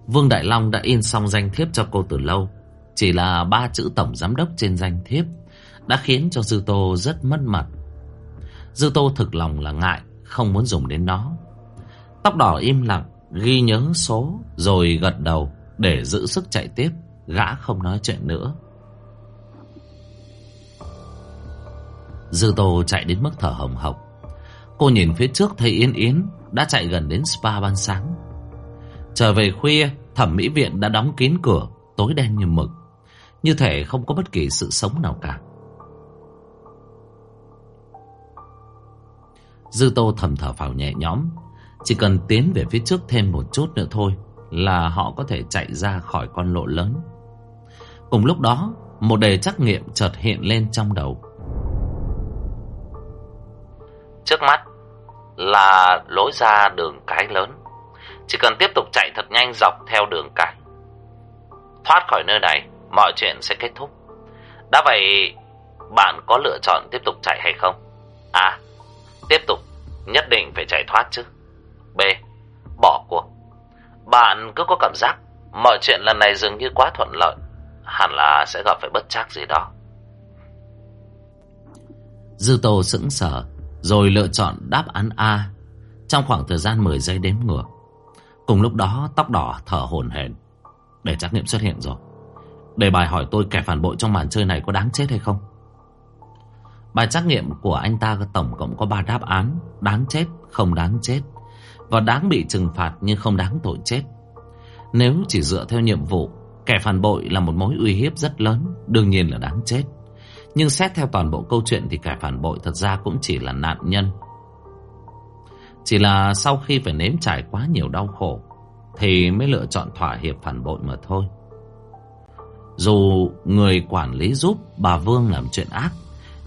Vương Đại Long đã in xong danh thiếp cho cô từ lâu, Chỉ là ba chữ tổng giám đốc trên danh thiếp Đã khiến cho Dư Tô rất mất mặt. Dư Tô thực lòng là ngại, Không muốn dùng đến nó. Tóc đỏ im lặng, Ghi nhớ số, Rồi gật đầu Để giữ sức chạy tiếp, Gã không nói chuyện nữa. Dư Tô chạy đến mức thở hồng hộc. Cô nhìn phía trước thấy Yến Yến đã chạy gần đến spa ban sáng. Trở về khuya, thẩm mỹ viện đã đóng kín cửa, tối đen như mực. Như thể không có bất kỳ sự sống nào cả. Dư Tô thầm thở phào nhẹ nhõm. Chỉ cần tiến về phía trước thêm một chút nữa thôi là họ có thể chạy ra khỏi con lộ lớn. Cùng lúc đó, một đề trắc nghiệm chợt hiện lên trong đầu. Trước mắt là lối ra đường cái lớn. Chỉ cần tiếp tục chạy thật nhanh dọc theo đường cái. Thoát khỏi nơi này, mọi chuyện sẽ kết thúc. Đã vậy, bạn có lựa chọn tiếp tục chạy hay không? A. Tiếp tục, nhất định phải chạy thoát chứ. B. Bỏ cuộc. Bạn cứ có cảm giác mọi chuyện lần này dường như quá thuận lợi. Hẳn là sẽ gặp phải bất trắc gì đó. Dư Tô sững sờ rồi lựa chọn đáp án A trong khoảng thời gian 10 giây đếm ngược. Cùng lúc đó tóc đỏ thở hổn hển để trắc nghiệm xuất hiện rồi. Để bài hỏi tôi kẻ phản bội trong màn chơi này có đáng chết hay không? Bài trắc nghiệm của anh ta tổng cộng có 3 đáp án Đáng chết, không đáng chết Và đáng bị trừng phạt nhưng không đáng tội chết Nếu chỉ dựa theo nhiệm vụ Kẻ phản bội là một mối uy hiếp rất lớn Đương nhiên là đáng chết nhưng xét theo toàn bộ câu chuyện Thì kẻ phản bội thật ra cũng chỉ là nạn nhân. Chỉ là sau khi phải nếm trải quá nhiều đau khổ, Thì mới lựa chọn thỏa hiệp phản bội mà thôi. Dù người quản lý giúp bà Vương làm chuyện ác,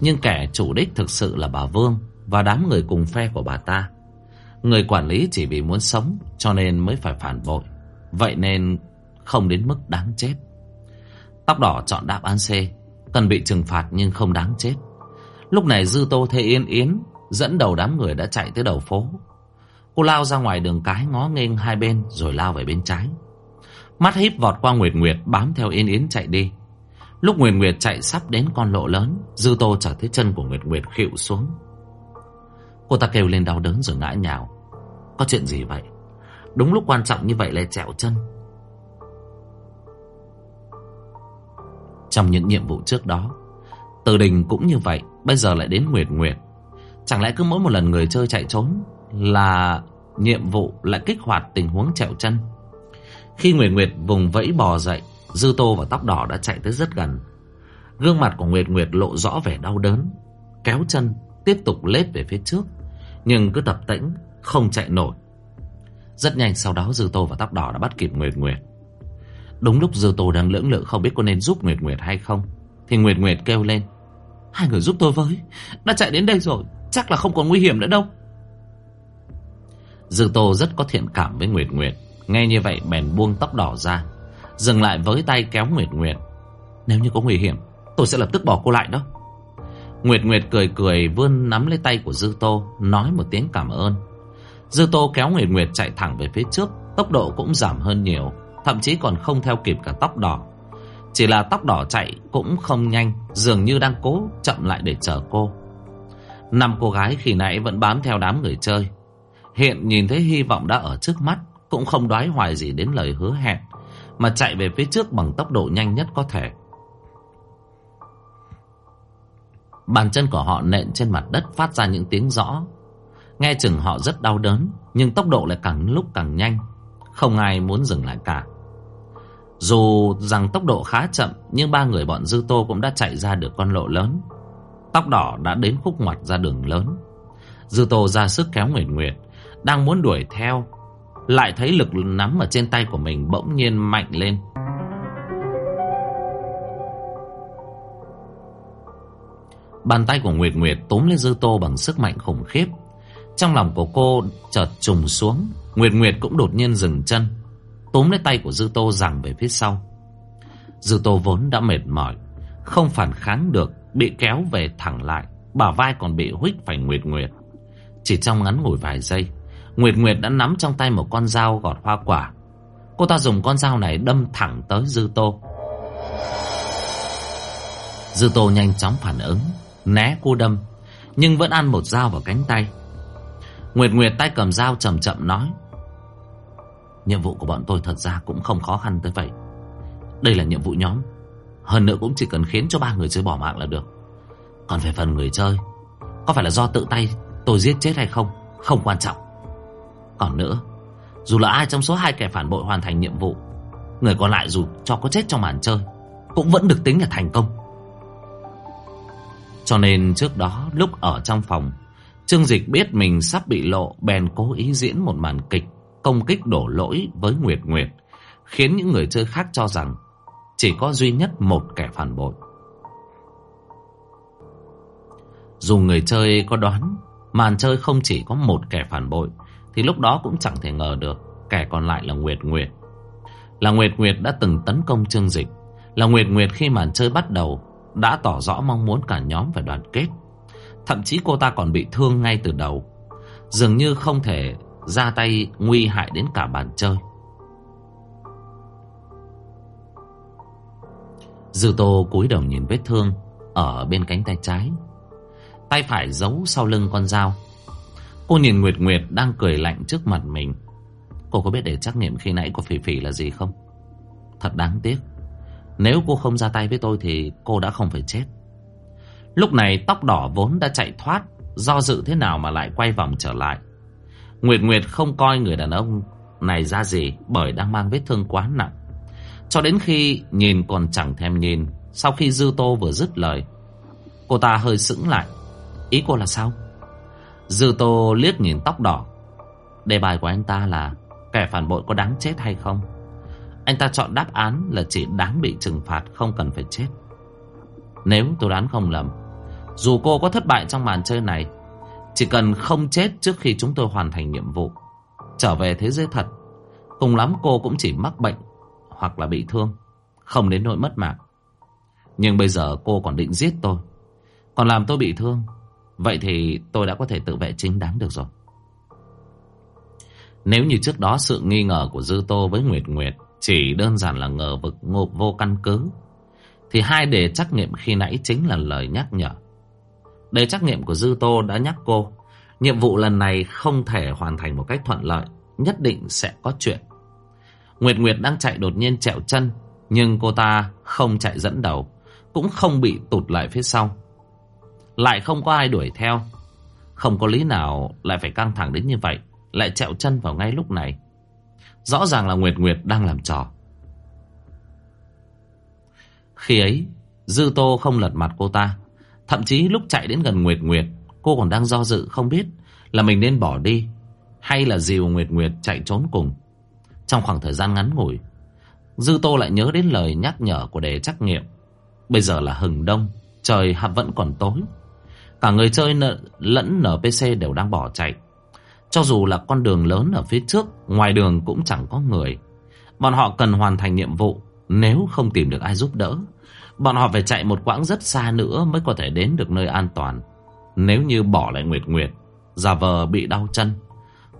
nhưng kẻ chủ đích thực sự là bà Vương Và đám người cùng phe của bà ta. Người quản lý chỉ vì muốn sống Cho nên mới phải phản bội. Vậy nên không đến mức đáng chết. Tóc đỏ chọn đáp án C. Cần bị trừng phạt nhưng không đáng chết. Lúc này Dư Tô thấy Yên Yến Dẫn đầu đám người đã chạy tới đầu phố. Cô lao ra ngoài đường cái ngó nghênh hai bên Rồi lao về bên trái. Mắt híp vọt qua Nguyệt Nguyệt Bám theo Yên Yến chạy đi. Lúc Nguyệt Nguyệt chạy sắp đến con lộ lớn, Dư Tô chợt thấy chân của Nguyệt Nguyệt khịu xuống. Cô ta kêu lên đau đớn rồi ngã nhào. Có chuyện gì vậy? Đúng lúc quan trọng như vậy lại trẹo chân. Trong những nhiệm vụ trước đó Từ đình cũng như vậy Bây giờ lại đến Nguyệt Nguyệt Chẳng lẽ cứ mỗi một lần người chơi chạy trốn Là nhiệm vụ lại kích hoạt tình huống trẹo chân Khi Nguyệt Nguyệt vùng vẫy bò dậy Dư Tô và tóc đỏ đã chạy tới rất gần. Gương mặt của Nguyệt Nguyệt lộ rõ vẻ đau đớn. Kéo chân, tiếp tục lết về phía trước. Nhưng cứ tập tĩnh, không chạy nổi. Rất nhanh sau đó Dư Tô và tóc đỏ đã bắt kịp Nguyệt Nguyệt. Đúng lúc Dư Tô đang lưỡng lự không biết có nên giúp Nguyệt Nguyệt hay không. Thì Nguyệt Nguyệt kêu lên. Hai người giúp tôi với. Đã chạy đến đây rồi. Chắc là không còn nguy hiểm nữa đâu. Dư Tô rất có thiện cảm với Nguyệt Nguyệt. Nghe như vậy bèn buông tóc đỏ ra, Dừng lại với tay kéo Nguyệt Nguyệt Nếu như có nguy hiểm, Tôi sẽ lập tức bỏ cô lại đó Nguyệt Nguyệt cười cười vươn nắm lấy tay của Dư Tô, Nói một tiếng cảm ơn Dư Tô kéo Nguyệt Nguyệt chạy thẳng về phía trước, Tốc độ cũng giảm hơn nhiều Thậm chí còn không theo kịp cả tóc đỏ Chỉ là tóc đỏ chạy cũng không nhanh Dường như đang cố chậm lại để chờ cô Năm cô gái khi nãy vẫn bám theo đám người chơi Hiện nhìn thấy hy vọng đã ở trước mắt Cũng không đoái hoài gì đến lời hứa hẹn mà chạy về phía trước bằng tốc độ nhanh nhất có thể. Bàn chân của họ nện trên mặt đất phát ra những tiếng rõ. Nghe chừng họ rất đau đớn, nhưng tốc độ lại càng lúc càng nhanh. Không ai muốn dừng lại cả. Dù rằng tốc độ khá chậm, nhưng ba người bọn Dư Tô cũng đã chạy ra được con lộ lớn. Tóc đỏ đã đến khúc ngoặt ra đường lớn. Dư Tô ra sức kéo Nguyệt Nguyệt, đang muốn đuổi theo lại thấy lực nắm ở trên tay của mình bỗng nhiên mạnh lên Bàn tay của Nguyệt Nguyệt túm lấy Dư Tô bằng sức mạnh khủng khiếp Trong lòng của cô chợt trùng xuống Nguyệt Nguyệt cũng đột nhiên dừng chân Túm lấy tay của Dư Tô rằng về phía sau Dư Tô vốn đã mệt mỏi Không phản kháng được Bị kéo về thẳng lại Bả vai còn bị huých phải Nguyệt Nguyệt Chỉ trong ngắn ngủi vài giây Nguyệt Nguyệt đã nắm trong tay một con dao gọt hoa quả. Cô ta dùng con dao này đâm thẳng tới Dư Tô. Dư Tô nhanh chóng phản ứng, né cô đâm, nhưng vẫn ăn một dao vào cánh tay. Nguyệt Nguyệt tay cầm dao chậm chậm nói. Nhiệm vụ của bọn tôi thật ra cũng không khó khăn tới vậy. Đây là nhiệm vụ nhóm. Hơn nữa cũng chỉ cần khiến cho ba người chơi bỏ mạng là được. Còn về phần người chơi, Có phải là do tự tay tôi giết chết hay không Không quan trọng Còn nữa Dù là ai trong số hai kẻ phản bội hoàn thành nhiệm vụ Người còn lại dù cho có chết trong màn chơi Cũng vẫn được tính là thành công Cho nên trước đó lúc ở trong phòng Trương Dịch biết mình sắp bị lộ Bèn cố ý diễn một màn kịch Công kích đổ lỗi với Nguyệt Nguyệt, Khiến những người chơi khác cho rằng Chỉ có duy nhất một kẻ phản bội. Dù người chơi có đoán Màn chơi không chỉ có một kẻ phản bội, Thì lúc đó cũng chẳng thể ngờ được Kẻ còn lại là Nguyệt Nguyệt. Là Nguyệt Nguyệt đã từng tấn công Trương Dịch, Là Nguyệt Nguyệt khi màn chơi bắt đầu Đã tỏ rõ mong muốn cả nhóm phải đoàn kết. Thậm chí cô ta còn bị thương ngay từ đầu. Dường như không thể ra tay nguy hại đến cả bàn chơi. Dư Tô cúi đầu nhìn vết thương Ở bên cánh tay trái. Tay phải giấu sau lưng con dao. Cô nhìn Nguyệt Nguyệt đang cười lạnh trước mặt mình. Cô có biết để trắc nghiệm khi nãy của Phỉ Phỉ là gì không? Thật đáng tiếc. Nếu cô không ra tay với tôi thì cô đã không phải chết. Lúc này tóc đỏ vốn đã chạy thoát, Do dự thế nào mà lại quay vòng trở lại. Nguyệt Nguyệt không coi người đàn ông này ra gì Bởi đang mang vết thương quá nặng. Cho đến khi nhìn còn chẳng thèm nhìn, Sau khi Dư Tô vừa dứt lời, Cô ta hơi sững lại. Ý cô là sao? Dư Tô liếc nhìn tóc đỏ. Đề bài của anh ta là Kẻ phản bội có đáng chết hay không? Anh ta chọn đáp án là chỉ đáng bị trừng phạt, Không cần phải chết. Nếu tôi đoán không lầm, Dù cô có thất bại trong màn chơi này chỉ cần không chết trước khi chúng tôi hoàn thành nhiệm vụ Trở về thế giới thật Cùng lắm cô cũng chỉ mắc bệnh Hoặc là bị thương Không đến nỗi mất mạng Nhưng bây giờ cô còn định giết tôi Còn làm tôi bị thương Vậy thì tôi đã có thể tự vệ chính đáng được rồi. Nếu như trước đó sự nghi ngờ của Dư Tô với Nguyệt Nguyệt chỉ đơn giản là ngờ vực ngộp vô căn cứ, thì hai đề trắc nghiệm khi nãy chính là lời nhắc nhở. Đề trắc nghiệm của Dư Tô đã nhắc cô, nhiệm vụ lần này không thể hoàn thành một cách thuận lợi, nhất định sẽ có chuyện. Nguyệt Nguyệt đang chạy đột nhiên trẹo chân, nhưng cô ta không chạy dẫn đầu, cũng không bị tụt lại phía sau. Lại không có ai đuổi theo. Không có lý nào lại phải căng thẳng đến như vậy Lại trẹo chân vào ngay lúc này. Rõ ràng là Nguyệt Nguyệt đang làm trò. Khi ấy Dư Tô không lật mặt cô ta. Thậm chí lúc chạy đến gần Nguyệt Nguyệt, Cô còn đang do dự không biết Là mình nên bỏ đi Hay là dìu Nguyệt Nguyệt chạy trốn cùng. Trong khoảng thời gian ngắn ngủi, Dư Tô lại nhớ đến lời nhắc nhở của đề trắc nghiệm. Bây giờ là hừng đông, Trời vẫn còn tối. Cả người chơi lẫn NPC đều đang bỏ chạy. Cho dù là con đường lớn ở phía trước, Ngoài đường cũng chẳng có người. Bọn họ cần hoàn thành nhiệm vụ, Nếu không tìm được ai giúp đỡ. Bọn họ phải chạy một quãng rất xa nữa Mới có thể đến được nơi an toàn Nếu như bỏ lại Nguyệt Nguyệt Giả vờ bị đau chân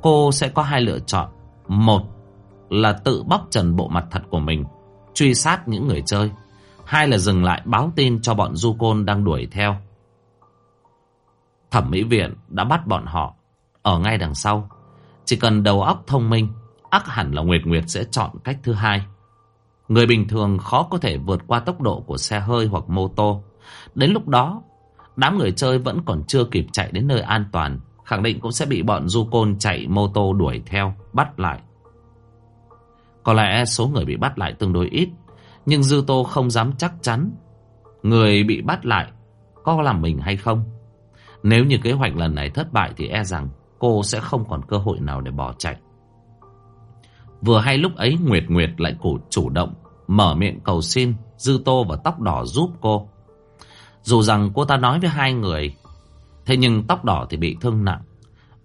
Cô sẽ có hai lựa chọn Một là tự bóc trần bộ mặt thật của mình Truy sát những người chơi Hai là dừng lại báo tin cho bọn du côn đang đuổi theo Thẩm mỹ viện đã bắt bọn họ ở ngay đằng sau. Chỉ cần đầu óc thông minh, ác hẳn là Nguyệt Nguyệt sẽ chọn cách thứ hai. Người bình thường khó có thể vượt qua tốc độ của xe hơi hoặc mô tô. Đến lúc đó, đám người chơi vẫn còn chưa kịp chạy đến nơi an toàn, khẳng định cũng sẽ bị bọn du côn chạy mô tô đuổi theo, bắt lại. Có lẽ số người bị bắt lại tương đối ít, nhưng Dư Tô không dám chắc chắn người bị bắt lại có làm mình hay không. Nếu như kế hoạch lần này thất bại thì e rằng cô sẽ không còn cơ hội nào để bỏ chạy. Vừa hay lúc ấy Nguyệt Nguyệt lại cổ chủ động mở miệng cầu xin Dư Tô và Tóc Đỏ giúp cô. Dù rằng cô ta nói với hai người, thế nhưng Tóc Đỏ thì bị thương nặng.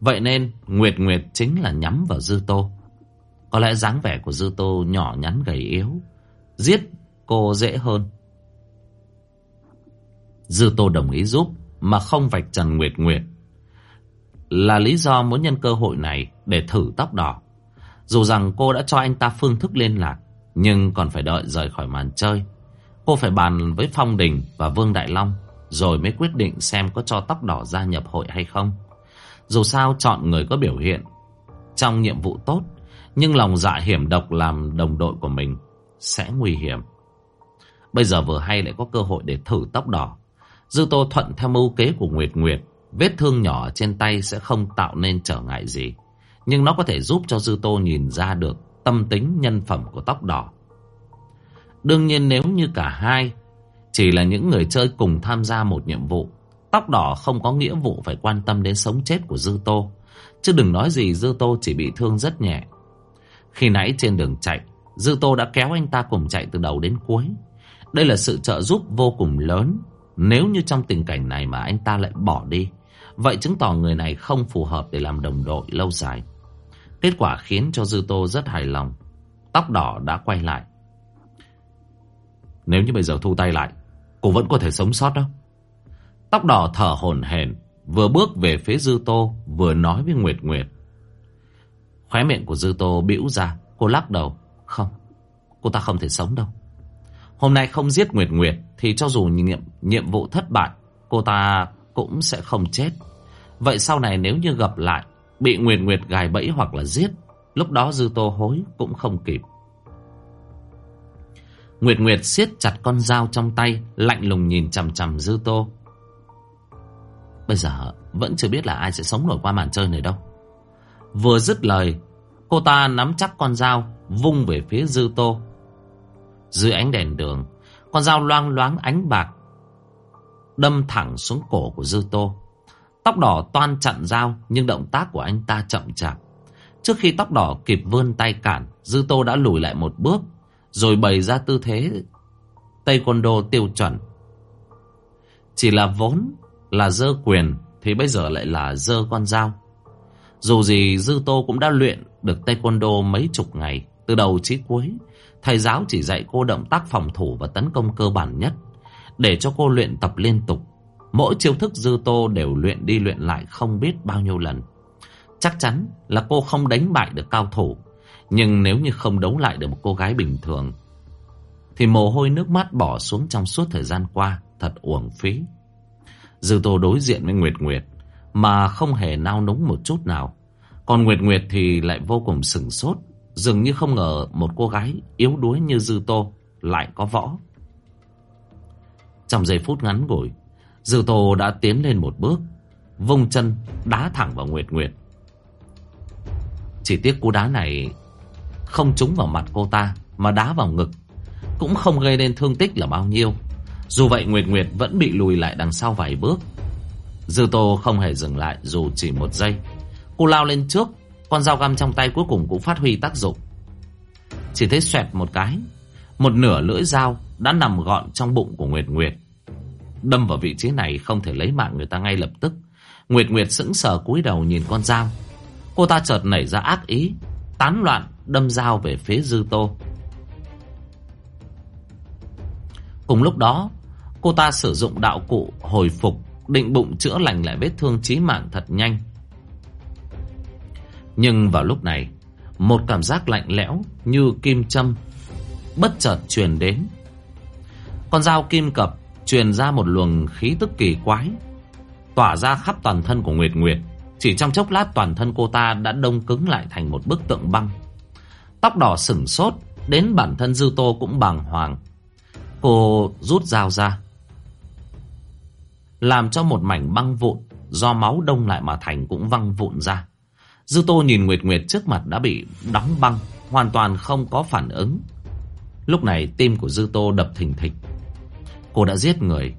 Vậy nên Nguyệt Nguyệt chính là nhắm vào Dư Tô. Có lẽ dáng vẻ của Dư Tô nhỏ nhắn gầy yếu, giết cô dễ hơn. Dư Tô đồng ý giúp, mà không vạch trần Nguyệt Nguyệt. Là lý do muốn nhân cơ hội này để thử tóc đỏ. Dù rằng cô đã cho anh ta phương thức liên lạc, nhưng còn phải đợi rời khỏi màn chơi. Cô phải bàn với Phong Đình và Vương Đại Long, rồi mới quyết định xem có cho tóc đỏ gia nhập hội hay không. Dù sao chọn người có biểu hiện trong nhiệm vụ tốt, nhưng lòng dạ hiểm độc làm đồng đội của mình sẽ nguy hiểm. Bây giờ vừa hay lại có cơ hội để thử tóc đỏ. Dư Tô thuận theo mưu kế của Nguyệt Nguyệt, Vết thương nhỏ trên tay sẽ không tạo nên trở ngại gì. Nhưng nó có thể giúp cho Dư Tô nhìn ra được tâm tính nhân phẩm của tóc đỏ. Đương nhiên nếu như cả hai chỉ là những người chơi cùng tham gia một nhiệm vụ, tóc đỏ không có nghĩa vụ phải quan tâm đến sống chết của Dư Tô. Chứ đừng nói gì Dư Tô chỉ bị thương rất nhẹ. Khi nãy trên đường chạy, Dư Tô đã kéo anh ta cùng chạy từ đầu đến cuối. Đây là sự trợ giúp vô cùng lớn. Nếu như trong tình cảnh này mà anh ta lại bỏ đi, vậy chứng tỏ người này không phù hợp để làm đồng đội lâu dài. Kết quả khiến cho Dư Tô rất hài lòng. Tóc đỏ đã quay lại. Nếu như bây giờ thu tay lại, cô vẫn có thể sống sót đâu. Tóc đỏ thở hổn hển, vừa bước về phía Dư Tô, vừa nói với Nguyệt Nguyệt. Khóe miệng của Dư Tô bĩu ra, cô lắc đầu. Không, cô ta không thể sống đâu. Hôm nay không giết Nguyệt Nguyệt thì cho dù nhiệm, nhiệm vụ thất bại, cô ta cũng sẽ không chết. Vậy sau này nếu như gặp lại, bị Nguyệt Nguyệt gài bẫy hoặc là giết, lúc đó Dư Tô hối cũng không kịp. Nguyệt Nguyệt siết chặt con dao trong tay, lạnh lùng nhìn chằm chằm Dư Tô. Bây giờ vẫn chưa biết là ai sẽ sống nổi qua màn chơi này đâu. Vừa dứt lời, cô ta nắm chắc con dao, vung về phía Dư Tô. Dưới ánh đèn đường, con dao loang loáng ánh bạc, đâm thẳng xuống cổ của Dư Tô. Tóc đỏ toan chặn dao, nhưng động tác của anh ta chậm chạp. Trước khi tóc đỏ kịp vươn tay cản, Dư Tô đã lùi lại một bước, rồi bày ra tư thế taekwondo tiêu chuẩn. Chỉ là vốn là dơ quyền thì bây giờ lại là dơ con dao. Dù gì Dư Tô cũng đã luyện được taekwondo mấy chục ngày, từ đầu chí cuối. Thầy giáo chỉ dạy cô động tác phòng thủ và tấn công cơ bản nhất, để cho cô luyện tập liên tục. Mỗi chiêu thức Dư Tô đều luyện đi luyện lại không biết bao nhiêu lần. Chắc chắn là cô không đánh bại được cao thủ, nhưng nếu như không đấu lại được một cô gái bình thường, thì mồ hôi nước mắt bỏ xuống trong suốt thời gian qua thật uổng phí. Dư Tô đối diện với Nguyệt Nguyệt mà không hề nao núng một chút nào. Còn Nguyệt Nguyệt thì lại vô cùng sừng sốt, dường như không ngờ một cô gái yếu đuối như Dư Tô lại có võ. Trong giây phút ngắn ngủi, Dư Tô đã tiến lên một bước, vung chân đá thẳng vào Nguyệt Nguyệt. Chỉ tiếc cú đá này không trúng vào mặt cô ta mà đá vào ngực, cũng không gây nên thương tích là bao nhiêu. Dù vậy Nguyệt Nguyệt vẫn bị lùi lại đằng sau vài bước. Dư Tô không hề dừng lại dù chỉ một giây. Cô lao lên trước, con dao găm trong tay cuối cùng cũng phát huy tác dụng. Chỉ thấy xoẹt một cái, một nửa lưỡi dao đã nằm gọn trong bụng của Nguyệt Nguyệt. Đâm vào vị trí này không thể lấy mạng người ta ngay lập tức. Nguyệt Nguyệt sững sờ cúi đầu nhìn con dao. Cô ta chợt nảy ra ác ý, tán loạn đâm dao về phía Dư Tô. Cùng lúc đó, cô ta sử dụng đạo cụ hồi phục, định bụng chữa lành lại vết thương chí mạng thật nhanh. Nhưng vào lúc này, một cảm giác lạnh lẽo như kim châm bất chợt truyền đến. Con dao kim cập truyền ra một luồng khí tức kỳ quái, tỏa ra khắp toàn thân của Nguyệt Nguyệt. Chỉ trong chốc lát toàn thân cô ta đã đông cứng lại thành một bức tượng băng. Tóc đỏ sửng sốt, đến bản thân Dư Tô cũng bàng hoàng. Cô rút dao ra, làm cho một mảnh băng vụn do máu đông lại mà thành cũng văng vụn ra. Dư Tô nhìn Nguyệt Nguyệt trước mặt đã bị đóng băng, hoàn toàn không có phản ứng. Lúc này tim của Dư Tô đập thình thịch. Cô đã giết người,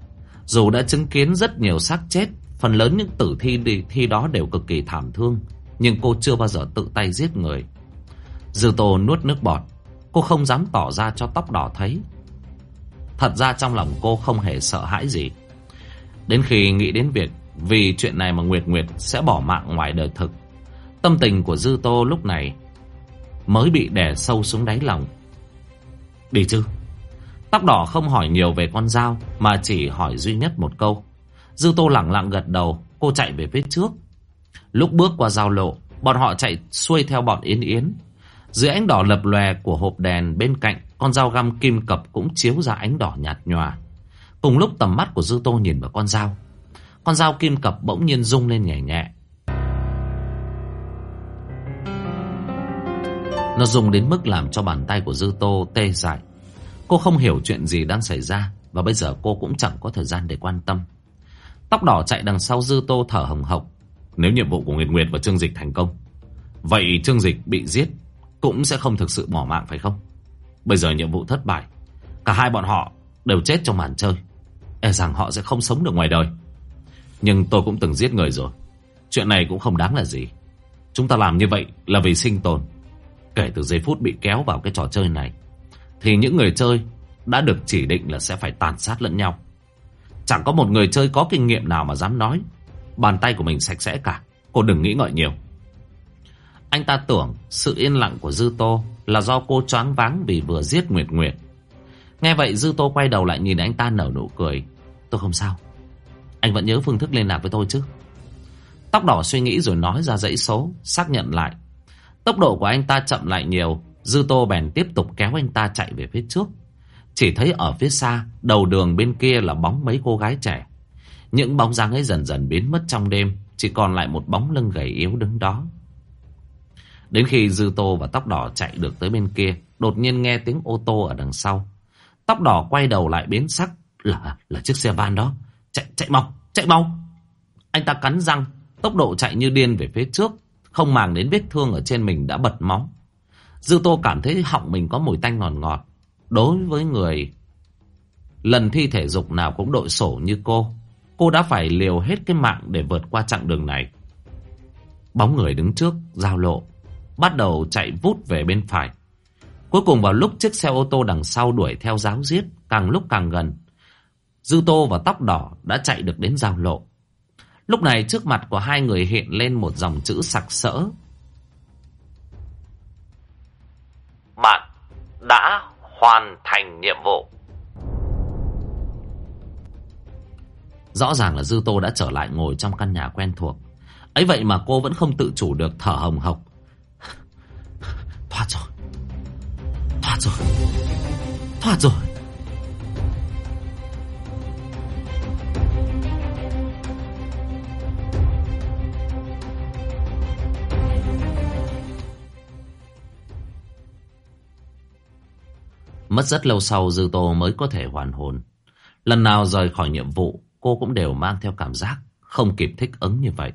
dù đã chứng kiến rất nhiều xác chết, phần lớn những tử thi đi thi đó đều cực kỳ thảm thương, nhưng cô chưa bao giờ tự tay giết người. Dư Tô nuốt nước bọt, cô không dám tỏ ra cho tóc đỏ thấy. Thật ra trong lòng cô không hề sợ hãi gì. Đến khi nghĩ đến việc vì chuyện này mà Nguyệt Nguyệt sẽ bỏ mạng ngoài đời thực, tâm tình của Dư Tô lúc này mới bị đè sâu xuống đáy lòng. Đi chứ? Tóc đỏ không hỏi nhiều về con dao mà chỉ hỏi duy nhất một câu. Dư Tô lẳng lặng gật đầu, cô chạy về phía trước. Lúc bước qua giao lộ, bọn họ chạy xuôi theo bọn Yến Yến. Dưới ánh đỏ lập lòe của hộp đèn bên cạnh, con dao găm kim cập cũng chiếu ra ánh đỏ nhạt nhòa. Cùng lúc tầm mắt của Dư Tô nhìn vào con dao. Con dao kim cập bỗng nhiên rung lên nhẹ nhẹ. Nó rung đến mức làm cho bàn tay của Dư Tô tê dại. Cô không hiểu chuyện gì đang xảy ra và bây giờ cô cũng chẳng có thời gian để quan tâm. Tóc đỏ chạy đằng sau Dư Tô thở hồng hộc. Nếu nhiệm vụ của Nguyệt Nguyệt và Trương Dịch thành công, vậy Trương Dịch bị giết cũng sẽ không thực sự bỏ mạng phải không? Bây giờ nhiệm vụ thất bại, cả hai bọn họ đều chết trong màn chơi. E rằng họ sẽ không sống được ngoài đời. Nhưng tôi cũng từng giết người rồi. Chuyện này cũng không đáng là gì. Chúng ta làm như vậy là vì sinh tồn. Kể từ giây phút bị kéo vào cái trò chơi này, thì những người chơi đã được chỉ định là sẽ phải tàn sát lẫn nhau. Chẳng có một người chơi có kinh nghiệm nào mà dám nói, Bàn tay của mình sạch sẽ cả, Cô đừng nghĩ ngợi nhiều. Anh ta tưởng sự yên lặng của Dư Tô Là do cô choáng váng vì vừa giết Nguyệt Nguyệt. Nghe vậy, Dư Tô quay đầu lại nhìn anh ta nở nụ cười. Tôi không sao. Anh vẫn nhớ phương thức liên lạc với tôi chứ? Tóc đỏ suy nghĩ rồi nói ra dãy số, Xác nhận lại. Tốc độ của anh ta chậm lại nhiều Dư Tô bèn tiếp tục kéo anh ta chạy về phía trước chỉ thấy ở phía xa, đầu đường bên kia là bóng mấy cô gái trẻ. Những bóng dáng ấy dần dần biến mất trong đêm, chỉ còn lại một bóng lưng gầy yếu đứng đó. Đến khi Dư Tô và Tóc Đỏ chạy được tới bên kia, đột nhiên nghe tiếng ô tô ở đằng sau. Tóc Đỏ quay đầu lại biến sắc, là là chiếc xe van đó. Chạy, chạy mau, chạy mau. Anh ta cắn răng, tốc độ chạy như điên về phía trước, không màng đến vết thương ở trên mình đã bật máu. Dư Tô cảm thấy họng mình có mùi tanh ngọt ngọt. Đối với người lần thi thể dục nào cũng đội sổ như cô, cô đã phải liều hết cái mạng để vượt qua chặng đường này. Bóng người đứng trước, giao lộ, bắt đầu chạy vút về bên phải. Cuối cùng vào lúc chiếc xe ô tô đằng sau đuổi theo giáo giết, càng lúc càng gần. Dư tô và tóc đỏ đã chạy được đến giao lộ. Lúc này trước mặt của hai người hiện lên một dòng chữ sặc sỡ. Bạn đã hoàn thành nhiệm vụ. Rõ ràng là Dư Tô đã trở lại ngồi trong căn nhà quen thuộc. ấy vậy mà cô vẫn không tự chủ được thở hồng hộc. Thoát rồi. Thoát rồi. Thoát rồi. Mất rất lâu sau Dư Tô mới có thể hoàn hồn. Lần nào rời khỏi nhiệm vụ, cô cũng đều mang theo cảm giác không kịp thích ứng như vậy.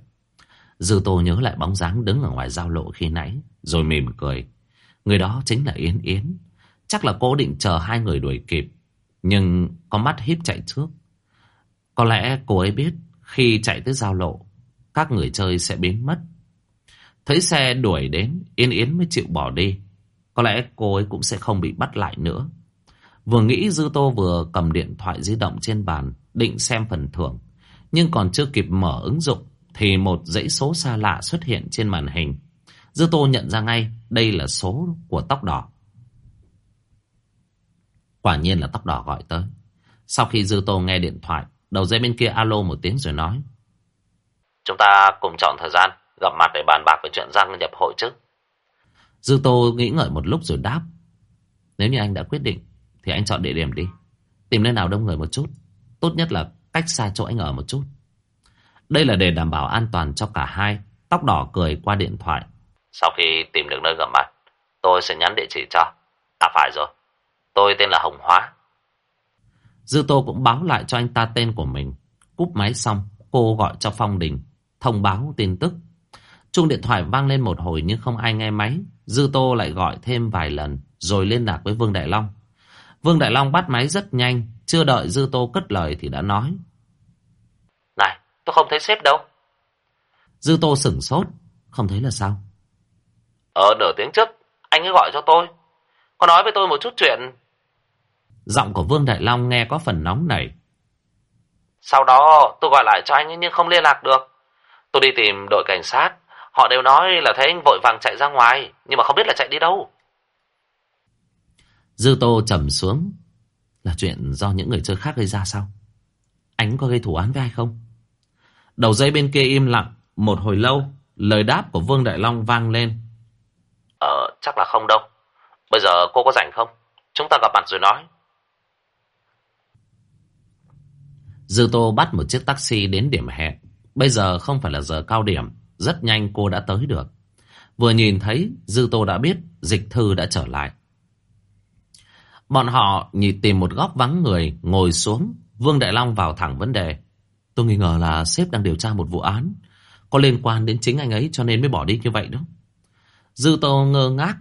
Dư Tô nhớ lại bóng dáng đứng ở ngoài giao lộ khi nãy, rồi mỉm cười. Người đó chính là Yến Yến. Chắc là cô định chờ hai người đuổi kịp, nhưng có mắt híp chạy trước. Có lẽ cô ấy biết khi chạy tới giao lộ, các người chơi sẽ biến mất. Thấy xe đuổi đến, Yên Yến mới chịu bỏ đi. Có lẽ cô ấy cũng sẽ không bị bắt lại nữa. Vừa nghĩ Dư Tô vừa cầm điện thoại di động trên bàn, định xem phần thưởng. Nhưng còn chưa kịp mở ứng dụng, thì một dãy số xa lạ xuất hiện trên màn hình. Dư Tô nhận ra ngay, đây là số của tóc đỏ. Quả nhiên là tóc đỏ gọi tới. Sau khi Dư Tô nghe điện thoại, đầu dây bên kia alo một tiếng rồi nói. Chúng ta cùng chọn thời gian, gặp mặt để bàn bạc về chuyện răng nhập hội chứ. Dư Tô nghĩ ngợi một lúc rồi đáp. Nếu như anh đã quyết định, thì anh chọn địa điểm đi. Tìm nơi nào đông người một chút. Tốt nhất là cách xa chỗ anh ở một chút. Đây là để đảm bảo an toàn cho cả hai. Tóc đỏ cười qua điện thoại. Sau khi tìm được nơi gặp mặt, tôi sẽ nhắn địa chỉ cho. À phải rồi, tôi tên là Hồng Hóa. Dư Tô cũng báo lại cho anh ta tên của mình. Cúp máy xong, cô gọi cho Phong Đình, thông báo tin tức. Chuông điện thoại vang lên một hồi nhưng không ai nghe máy. Dư Tô lại gọi thêm vài lần rồi liên lạc với Vương Đại Long. Vương Đại Long bắt máy rất nhanh, chưa đợi Dư Tô cất lời thì đã nói. Này, tôi không thấy sếp đâu. Dư Tô sửng sốt, không thấy là sao? Ờ, nửa tiếng trước, anh ấy gọi cho tôi. Có nói với tôi một chút chuyện. Giọng của Vương Đại Long nghe có phần nóng nảy. Sau đó tôi gọi lại cho anh ấy nhưng không liên lạc được. Tôi đi tìm đội cảnh sát, Họ đều nói là thấy anh vội vàng chạy ra ngoài, nhưng mà không biết là chạy đi đâu. Dư Tô trầm xuống. Là chuyện do những người chơi khác gây ra sao? Anh có gây thủ án với ai không? Đầu dây bên kia im lặng, một hồi lâu, lời đáp của Vương Đại Long vang lên. Ờ, chắc là không đâu. Bây giờ cô có rảnh không? Chúng ta gặp mặt rồi nói. Dư Tô bắt một chiếc taxi đến điểm hẹn. Bây giờ không phải là giờ cao điểm, rất nhanh cô đã tới được. Vừa nhìn thấy, Dư Tô đã biết dịch thư đã trở lại. Bọn họ nhìn tìm một góc vắng người, ngồi xuống. Vương Đại Long vào thẳng vấn đề. Tôi nghi ngờ là sếp đang điều tra một vụ án có liên quan đến chính anh ấy cho nên mới bỏ đi như vậy đó. Dư Tô ngơ ngác.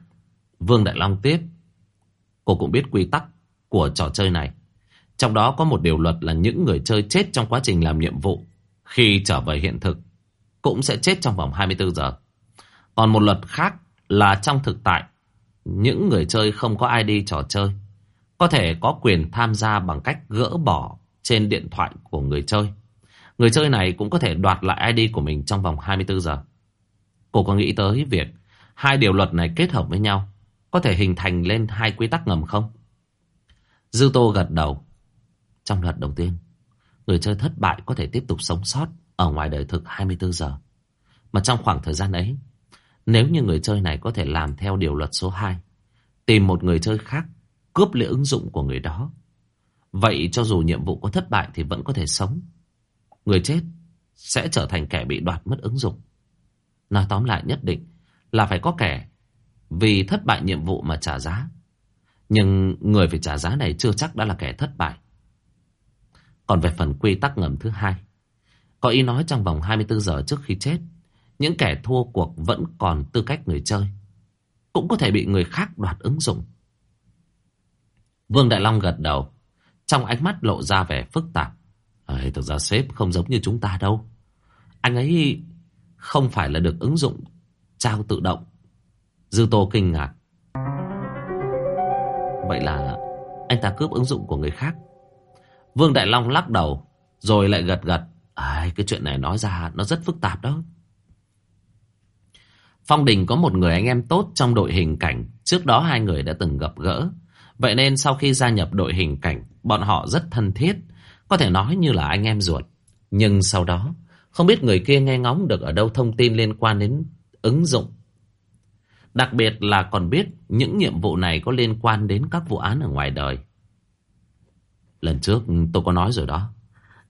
Vương Đại Long tiếp. Cô cũng biết quy tắc của trò chơi này. Trong đó có một điều luật là những người chơi chết trong quá trình làm nhiệm vụ. Khi trở về hiện thực, cũng sẽ chết trong vòng 24 giờ. Còn một luật khác là trong thực tại, những người chơi không có ID trò chơi. Có thể có quyền tham gia bằng cách gỡ bỏ trên điện thoại của người chơi. Người chơi này cũng có thể đoạt lại ID của mình trong vòng 24 giờ. Cô có nghĩ tới việc hai điều luật này kết hợp với nhau có thể hình thành lên hai quy tắc ngầm không? Dư Tô gật đầu. Trong luật đầu tiên, người chơi thất bại có thể tiếp tục sống sót ở ngoài đời thực 24 giờ. Mà trong khoảng thời gian ấy, nếu như người chơi này có thể làm theo điều luật số 2, tìm một người chơi khác, cướp lấy ứng dụng của người đó. Vậy cho dù nhiệm vụ có thất bại thì vẫn có thể sống. Người chết sẽ trở thành kẻ bị đoạt mất ứng dụng. Nói tóm lại nhất định là phải có kẻ vì thất bại nhiệm vụ mà trả giá. Nhưng người phải trả giá này chưa chắc đã là kẻ thất bại. Còn về phần quy tắc ngầm thứ hai, có ý nói trong vòng 24 giờ trước khi chết, những kẻ thua cuộc vẫn còn tư cách người chơi. Cũng có thể bị người khác đoạt ứng dụng. Vương Đại Long gật đầu, trong ánh mắt lộ ra vẻ phức tạp. Ê, thực ra sếp không giống như chúng ta đâu. Anh ấy không phải là được ứng dụng trao tự động. Dư Tô kinh ngạc. Vậy là anh ta cướp ứng dụng của người khác. Vương Đại Long lắc đầu, rồi lại gật gật. À, cái chuyện này nói ra nó rất phức tạp đó. Phong Đình có một người anh em tốt trong đội hình cảnh. Trước đó hai người đã từng gặp gỡ. Vậy nên sau khi gia nhập đội hình cảnh, bọn họ rất thân thiết. Có thể nói như là anh em ruột. Nhưng sau đó, không biết người kia nghe ngóng được ở đâu thông tin liên quan đến ứng dụng. Đặc biệt là còn biết những nhiệm vụ này có liên quan đến các vụ án ở ngoài đời. Lần trước tôi có nói rồi đó.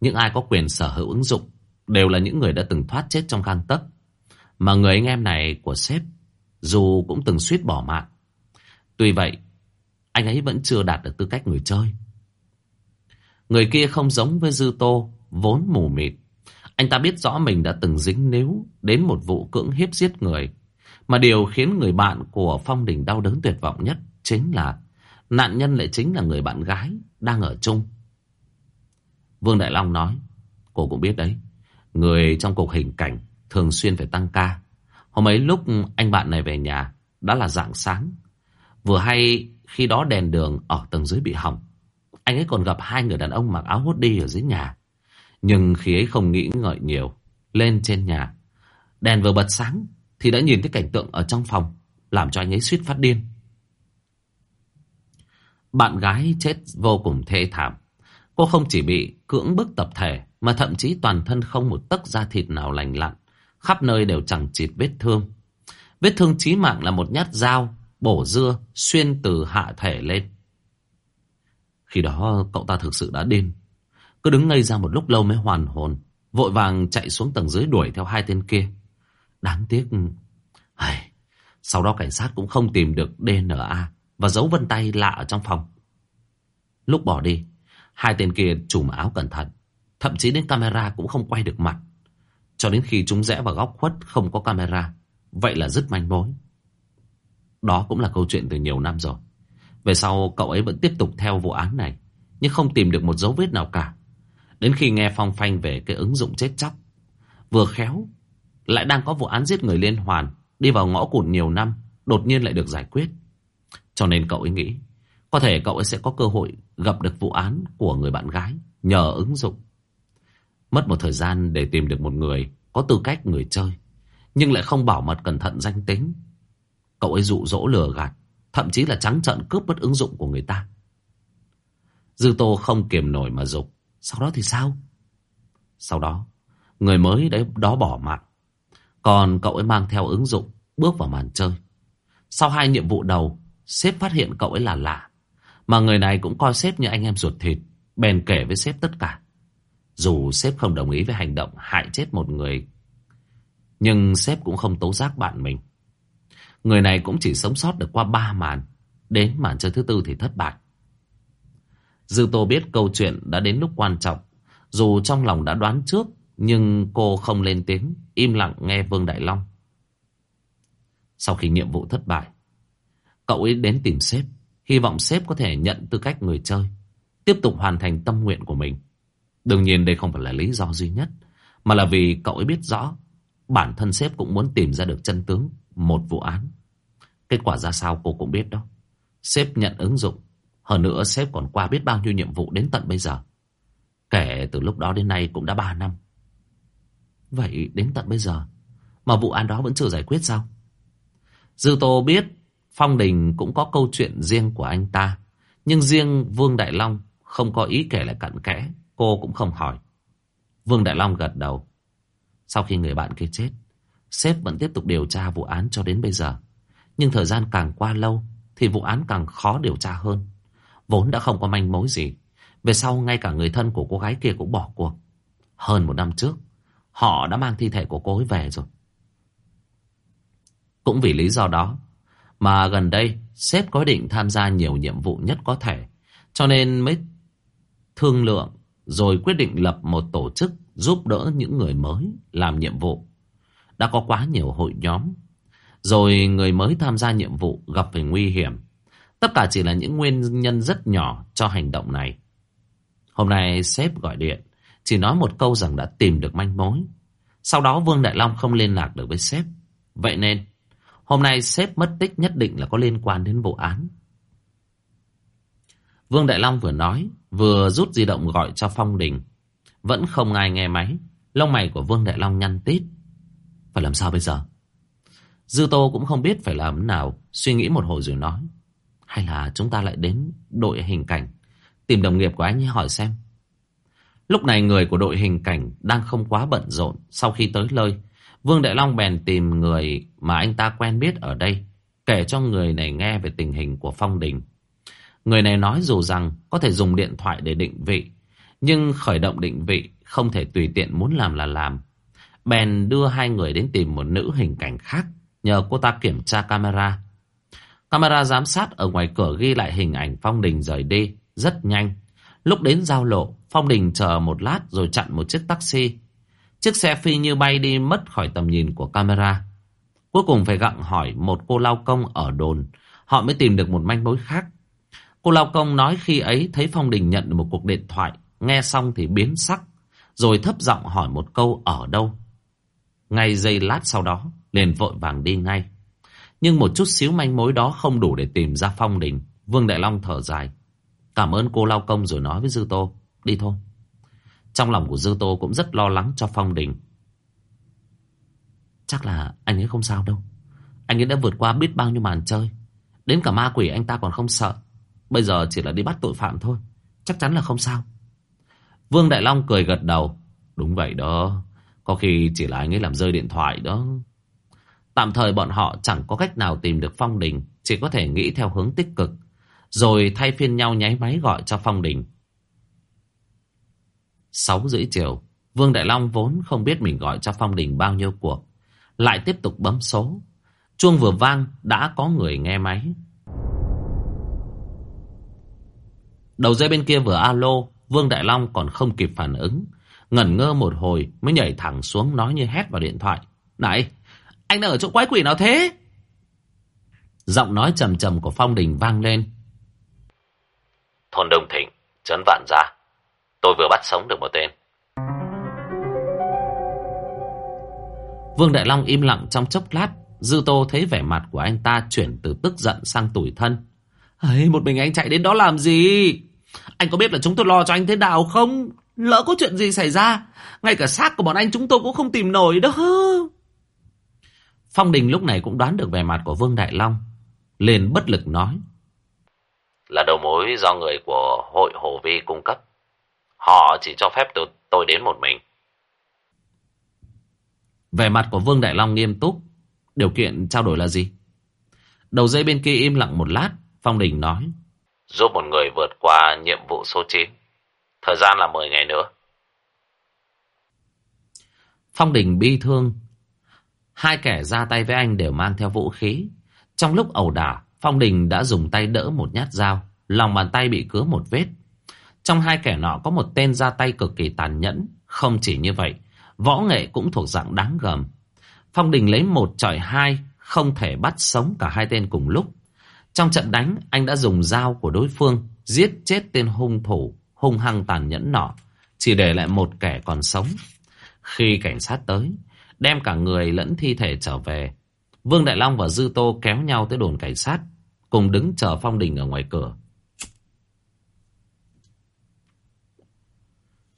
Những ai có quyền sở hữu ứng dụng đều là những người đã từng thoát chết trong gang tấc. Mà người anh em này của sếp dù cũng từng suýt bỏ mạng. Tuy vậy, anh ấy vẫn chưa đạt được tư cách người chơi. Người kia không giống với Dư Tô, vốn mù mịt. Anh ta biết rõ mình đã từng dính níu đến một vụ cưỡng hiếp giết người. Mà điều khiến người bạn của Phong Đình đau đớn tuyệt vọng nhất chính là nạn nhân lại chính là người bạn gái đang ở chung. Vương Đại Long nói, cô cũng biết đấy, người trong cục hình cảnh thường xuyên phải tăng ca. Hôm ấy lúc anh bạn này về nhà đã là dạng sáng. Vừa hay khi đó đèn đường ở tầng dưới bị hỏng. Anh ấy còn gặp hai người đàn ông mặc áo hốt đi ở dưới nhà. Nhưng khi ấy không nghĩ ngợi nhiều. Lên trên nhà. Đèn vừa bật sáng thì đã nhìn thấy cảnh tượng ở trong phòng. Làm cho anh ấy suýt phát điên. Bạn gái chết vô cùng thê thảm. Cô không chỉ bị cưỡng bức tập thể mà thậm chí toàn thân không một tấc da thịt nào lành lặn. Khắp nơi đều chẳng chịt vết thương. Vết thương chí mạng là một nhát dao bổ dưa xuyên từ hạ thể lên. Khi đó cậu ta thực sự đã điên. Cứ đứng ngây ra một lúc lâu mới hoàn hồn. Vội vàng chạy xuống tầng dưới đuổi theo hai tên kia. Đáng tiếc... Ai... Sau đó cảnh sát cũng không tìm được DNA và dấu vân tay lạ ở trong phòng. Lúc bỏ đi, hai tên kia trùm áo cẩn thận. Thậm chí đến camera cũng không quay được mặt. Cho đến khi chúng rẽ vào góc khuất không có camera. Vậy là rất manh mối. Đó cũng là câu chuyện từ nhiều năm rồi. Về sau cậu ấy vẫn tiếp tục theo vụ án này. Nhưng không tìm được một dấu vết nào cả. Đến khi nghe phong phanh về cái ứng dụng chết chóc. Vừa khéo, lại đang có vụ án giết người liên hoàn. Đi vào ngõ cụt nhiều năm, đột nhiên lại được giải quyết. Cho nên cậu ấy nghĩ, có thể cậu ấy sẽ có cơ hội gặp được vụ án của người bạn gái nhờ ứng dụng. Mất một thời gian để tìm được một người có tư cách người chơi, nhưng lại không bảo mật cẩn thận danh tính. Cậu ấy dụ dỗ lừa gạt, thậm chí là trắng trợn cướp mất ứng dụng của người ta. Dư Tô không kiềm nổi mà dục. Sau đó thì sao? Sau đó, người mới đấy đó bỏ mạng. Còn cậu ấy mang theo ứng dụng, bước vào màn chơi. Sau hai nhiệm vụ đầu, sếp phát hiện cậu ấy là lạ. Mà người này cũng coi sếp như anh em ruột thịt, bèn kể với sếp tất cả. Dù sếp không đồng ý với hành động hại chết một người, nhưng sếp cũng không tố giác bạn mình. Người này cũng chỉ sống sót được qua ba màn, đến màn chơi thứ tư thì thất bại. Dư Tô biết câu chuyện đã đến lúc quan trọng, Dù trong lòng đã đoán trước, nhưng cô không lên tiếng, im lặng nghe Vương Đại Long. Sau khi nhiệm vụ thất bại, cậu ấy đến tìm sếp, hy vọng sếp có thể nhận tư cách người chơi, tiếp tục hoàn thành tâm nguyện của mình. Đương nhiên đây không phải là lý do duy nhất, mà là vì cậu ấy biết rõ bản thân sếp cũng muốn tìm ra được chân tướng một vụ án. Kết quả ra sao cô cũng biết đó. Sếp nhận ứng dụng, hơn nữa sếp còn qua biết bao nhiêu nhiệm vụ đến tận bây giờ. Kể từ lúc đó đến nay cũng đã 3 năm. Vậy đến tận bây giờ mà vụ án đó vẫn chưa giải quyết sao? Dư Tô biết Phong Đình cũng có câu chuyện riêng của anh ta. Nhưng riêng Vương Đại Long không có ý kể lại cặn kẽ. Cô cũng không hỏi. Vương Đại Long gật đầu. Sau khi người bạn kia chết, sếp vẫn tiếp tục điều tra vụ án cho đến bây giờ. Nhưng thời gian càng qua lâu thì vụ án càng khó điều tra hơn. Vốn đã không có manh mối gì. Về sau ngay cả người thân của cô gái kia cũng bỏ cuộc. Hơn một năm trước, họ đã mang thi thể của cô ấy về rồi. Cũng vì lý do đó mà gần đây sếp có định tham gia nhiều nhiệm vụ nhất có thể. Cho nên mới thương lượng rồi quyết định lập một tổ chức giúp đỡ những người mới làm nhiệm vụ. Đã có quá nhiều hội nhóm. Rồi người mới tham gia nhiệm vụ gặp phải nguy hiểm. Tất cả chỉ là những nguyên nhân rất nhỏ cho hành động này. Hôm nay sếp gọi điện, chỉ nói một câu rằng đã tìm được manh mối. Sau đó Vương Đại Long không liên lạc được với sếp. Vậy nên, hôm nay sếp mất tích nhất định là có liên quan đến vụ án. Vương Đại Long vừa nói, vừa rút di động gọi cho Phong Đình. Vẫn không ai nghe máy. Lông mày của Vương Đại Long nhăn tít. Phải làm sao bây giờ? Dư Tô cũng không biết phải làm nào. Suy nghĩ một hồi rồi nói. Hay là chúng ta lại đến đội hình cảnh. Tìm đồng nghiệp của anh ấy hỏi xem. Lúc này người của đội hình cảnh đang không quá bận rộn. Sau khi tới nơi, Vương Đại Long bèn tìm người mà anh ta quen biết ở đây. Kể cho người này nghe về tình hình của Phong Đình. Người này nói dù rằng có thể dùng điện thoại để định vị, nhưng khởi động định vị không thể tùy tiện muốn làm là làm. Bèn đưa hai người đến tìm một nữ hình cảnh khác, nhờ cô ta kiểm tra camera. Camera giám sát ở ngoài cửa ghi lại hình ảnh Phong Đình rời đi, rất nhanh. Lúc đến giao lộ, Phong Đình chờ một lát rồi chặn một chiếc taxi. Chiếc xe phi như bay đi mất khỏi tầm nhìn của camera. Cuối cùng phải gặng hỏi một cô lao công ở đồn, họ mới tìm được một manh mối khác. Cô Lao Công nói khi ấy thấy Phong Đình nhận được một cuộc điện thoại, nghe xong thì biến sắc, rồi thấp giọng hỏi một câu ở đâu. Ngay giây lát sau đó, liền vội vàng đi ngay. Nhưng một chút xíu manh mối đó không đủ để tìm ra Phong Đình. Vương Đại Long thở dài. Cảm ơn cô Lao Công rồi nói với Dư Tô. Đi thôi. Trong lòng của Dư Tô cũng rất lo lắng cho Phong Đình. Chắc là anh ấy không sao đâu. Anh ấy đã vượt qua biết bao nhiêu màn chơi. Đến cả ma quỷ anh ta còn không sợ. Bây giờ chỉ là đi bắt tội phạm thôi Chắc chắn là không sao Vương Đại Long cười gật đầu Đúng vậy đó Có khi chỉ là anh ấy làm rơi điện thoại đó Tạm thời bọn họ chẳng có cách nào tìm được Phong Đình Chỉ có thể nghĩ theo hướng tích cực Rồi thay phiên nhau nháy máy gọi cho Phong Đình Sáu rưỡi chiều Vương Đại Long vốn không biết mình gọi cho Phong Đình bao nhiêu cuộc Lại tiếp tục bấm số Chuông vừa vang đã có người nghe máy Đầu dây bên kia vừa alo, Vương Đại Long còn không kịp phản ứng. Ngẩn ngơ một hồi mới nhảy thẳng xuống nói như hét vào điện thoại. Này, anh đang ở chỗ quái quỷ nào thế? Giọng nói trầm trầm của Phong Đình vang lên. Thôn Đông Thịnh, Trấn Vạn Gia. Tôi vừa bắt sống được một tên. Vương Đại Long im lặng trong chốc lát. Dư Tô thấy vẻ mặt của anh ta chuyển từ tức giận sang tủi thân. Ấy, một mình anh chạy đến đó làm gì? Anh có biết là chúng tôi lo cho anh thế nào không? Lỡ có chuyện gì xảy ra, ngay cả xác của bọn anh chúng tôi cũng không tìm nổi đâu. Phong Đình lúc này cũng đoán được vẻ mặt của Vương Đại Long. Liền bất lực nói. Là đầu mối do người của hội Hồ Vi cung cấp. Họ chỉ cho phép tôi, tôi đến một mình. Vẻ mặt của Vương Đại Long nghiêm túc. Điều kiện trao đổi là gì? Đầu dây bên kia im lặng một lát. Phong Đình nói. Giúp một người vượt qua nhiệm vụ số 9. Thời gian là 10 ngày nữa. Phong Đình bi thương. Hai kẻ ra tay với anh đều mang theo vũ khí. Trong lúc ẩu đả, Phong Đình đã dùng tay đỡ một nhát dao. Lòng bàn tay bị cứa một vết. Trong hai kẻ nọ có một tên ra tay cực kỳ tàn nhẫn. Không chỉ như vậy, võ nghệ cũng thuộc dạng đáng gờm. Phong Đình lấy một trọi hai, không thể bắt sống cả hai tên cùng lúc. Trong trận đánh, anh đã dùng dao của đối phương giết chết tên hung thủ, hung hăng tàn nhẫn nọ, chỉ để lại một kẻ còn sống. Khi cảnh sát tới, đem cả người lẫn thi thể trở về, Vương Đại Long và Dư Tô kéo nhau tới đồn cảnh sát, cùng đứng chờ Phong Đình ở ngoài cửa.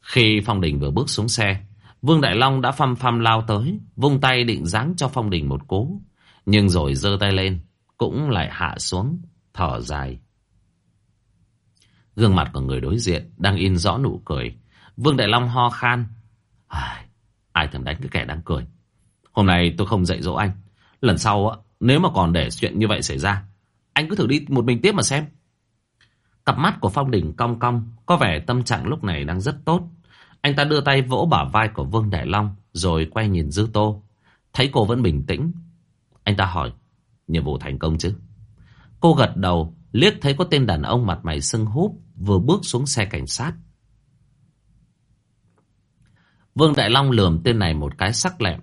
Khi Phong Đình vừa bước xuống xe, Vương Đại Long đã phăm phăm lao tới, vung tay định giáng cho Phong Đình một cú. Nhưng rồi giơ tay lên, cũng lại hạ xuống, thở dài. Gương mặt của người đối diện đang in rõ nụ cười. Vương Đại Long ho khan. Ai, ai thèm đánh cái kẻ đang cười. Hôm nay tôi không dạy dỗ anh. Lần sau, nếu mà còn để chuyện như vậy xảy ra, anh cứ thử đi một mình tiếp mà xem. Cặp mắt của Phong Đình cong cong, có vẻ tâm trạng lúc này đang rất tốt. Anh ta đưa tay vỗ bả vai của Vương Đại Long, rồi quay nhìn Dư Tô. Thấy cô vẫn bình tĩnh. Anh ta hỏi, nhiệm vụ thành công chứ? Cô gật đầu, liếc thấy có tên đàn ông mặt mày sưng húp, vừa bước xuống xe cảnh sát. Vương Đại Long lườm tên này một cái sắc lẹm,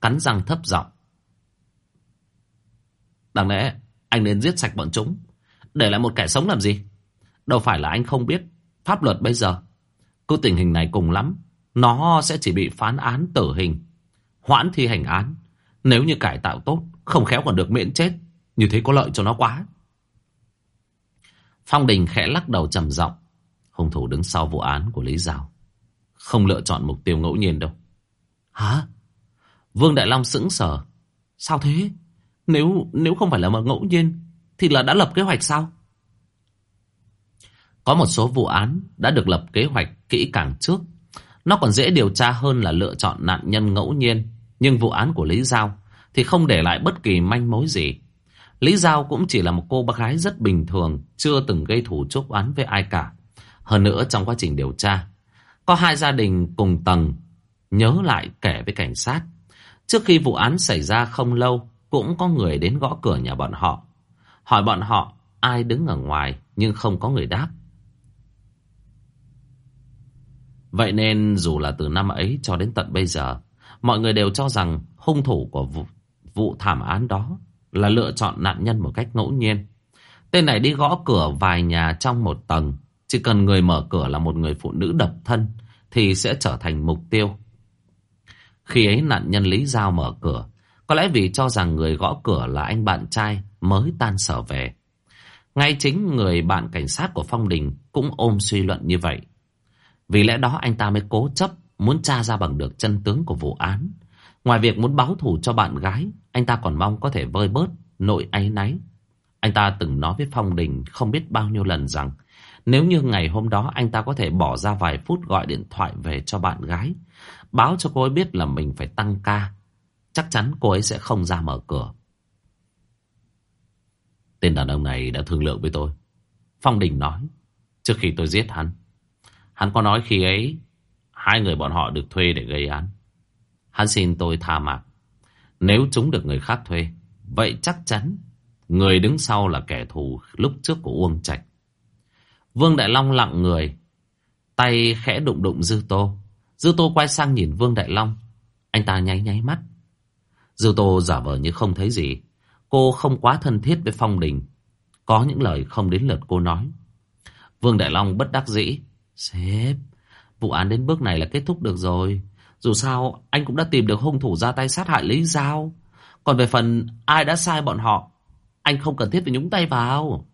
cắn răng thấp giọng. Đáng lẽ anh nên giết sạch bọn chúng, để lại một kẻ sống làm gì? Đâu phải là anh không biết pháp luật bây giờ. Cứ tình hình này cùng lắm, nó sẽ chỉ bị phán án tử hình, hoãn thi hành án. Nếu như cải tạo tốt, không khéo còn được miễn chết. Như thế có lợi cho nó quá. Phong Đình khẽ lắc đầu trầm giọng. Hung thủ đứng sau vụ án của Lý Giao. Không lựa chọn mục tiêu ngẫu nhiên đâu. Hả? Vương Đại Long sững sờ. Sao thế? Nếu nếu không phải là mà ngẫu nhiên, thì là đã lập kế hoạch sao? Có một số vụ án đã được lập kế hoạch kỹ càng trước. Nó còn dễ điều tra hơn là lựa chọn nạn nhân ngẫu nhiên. Nhưng vụ án của Lý Giao thì không để lại bất kỳ manh mối gì. Lý Giao cũng chỉ là một cô bác gái rất bình thường, chưa từng gây thủ chốt án với ai cả. Hơn nữa trong quá trình điều tra, có hai gia đình cùng tầng nhớ lại kể với cảnh sát. Trước khi vụ án xảy ra không lâu, cũng có người đến gõ cửa nhà bọn họ. Hỏi bọn họ ai đứng ở ngoài nhưng không có người đáp. Vậy nên dù là từ năm ấy cho đến tận bây giờ, mọi người đều cho rằng hung thủ của vụ, vụ thảm án đó là lựa chọn nạn nhân một cách ngẫu nhiên. Tên này đi gõ cửa vài nhà trong một tầng, chỉ cần người mở cửa là một người phụ nữ độc thân thì sẽ trở thành mục tiêu. Khi ấy nạn nhân Lý Giao mở cửa, có lẽ vì cho rằng người gõ cửa là anh bạn trai mới tan sở về. Ngay chính người bạn cảnh sát của Phong Đình cũng ôm suy luận như vậy. Vì lẽ đó anh ta mới cố chấp muốn tra ra bằng được chân tướng của vụ án. Ngoài việc muốn báo thù cho bạn gái, anh ta còn mong có thể vơi bớt nội áy náy. Anh ta từng nói với Phong Đình không biết bao nhiêu lần rằng nếu như ngày hôm đó anh ta có thể bỏ ra vài phút gọi điện thoại về cho bạn gái, báo cho cô ấy biết là mình phải tăng ca, chắc chắn cô ấy sẽ không ra mở cửa. Tên đàn ông này đã thương lượng với tôi. Phong Đình nói, trước khi tôi giết hắn, Hắn có nói khi ấy, Hai người bọn họ được thuê để gây án. Hắn xin tôi tha mạng. Nếu chúng được người khác thuê, Vậy chắc chắn Người đứng sau là kẻ thù lúc trước của Uông Trạch. Vương Đại Long lặng người, Tay khẽ đụng đụng Dư Tô. Dư Tô quay sang nhìn Vương Đại Long. Anh ta nháy nháy mắt. Dư Tô giả vờ như không thấy gì. Cô không quá thân thiết với Phong Đình. Có những lời không đến lượt cô nói. Vương Đại Long bất đắc dĩ Sếp, vụ án đến bước này là kết thúc được rồi. Dù sao, anh cũng đã tìm được hung thủ ra tay sát hại Lý Giao. Còn về phần ai đã sai bọn họ, anh không cần thiết phải nhúng tay vào.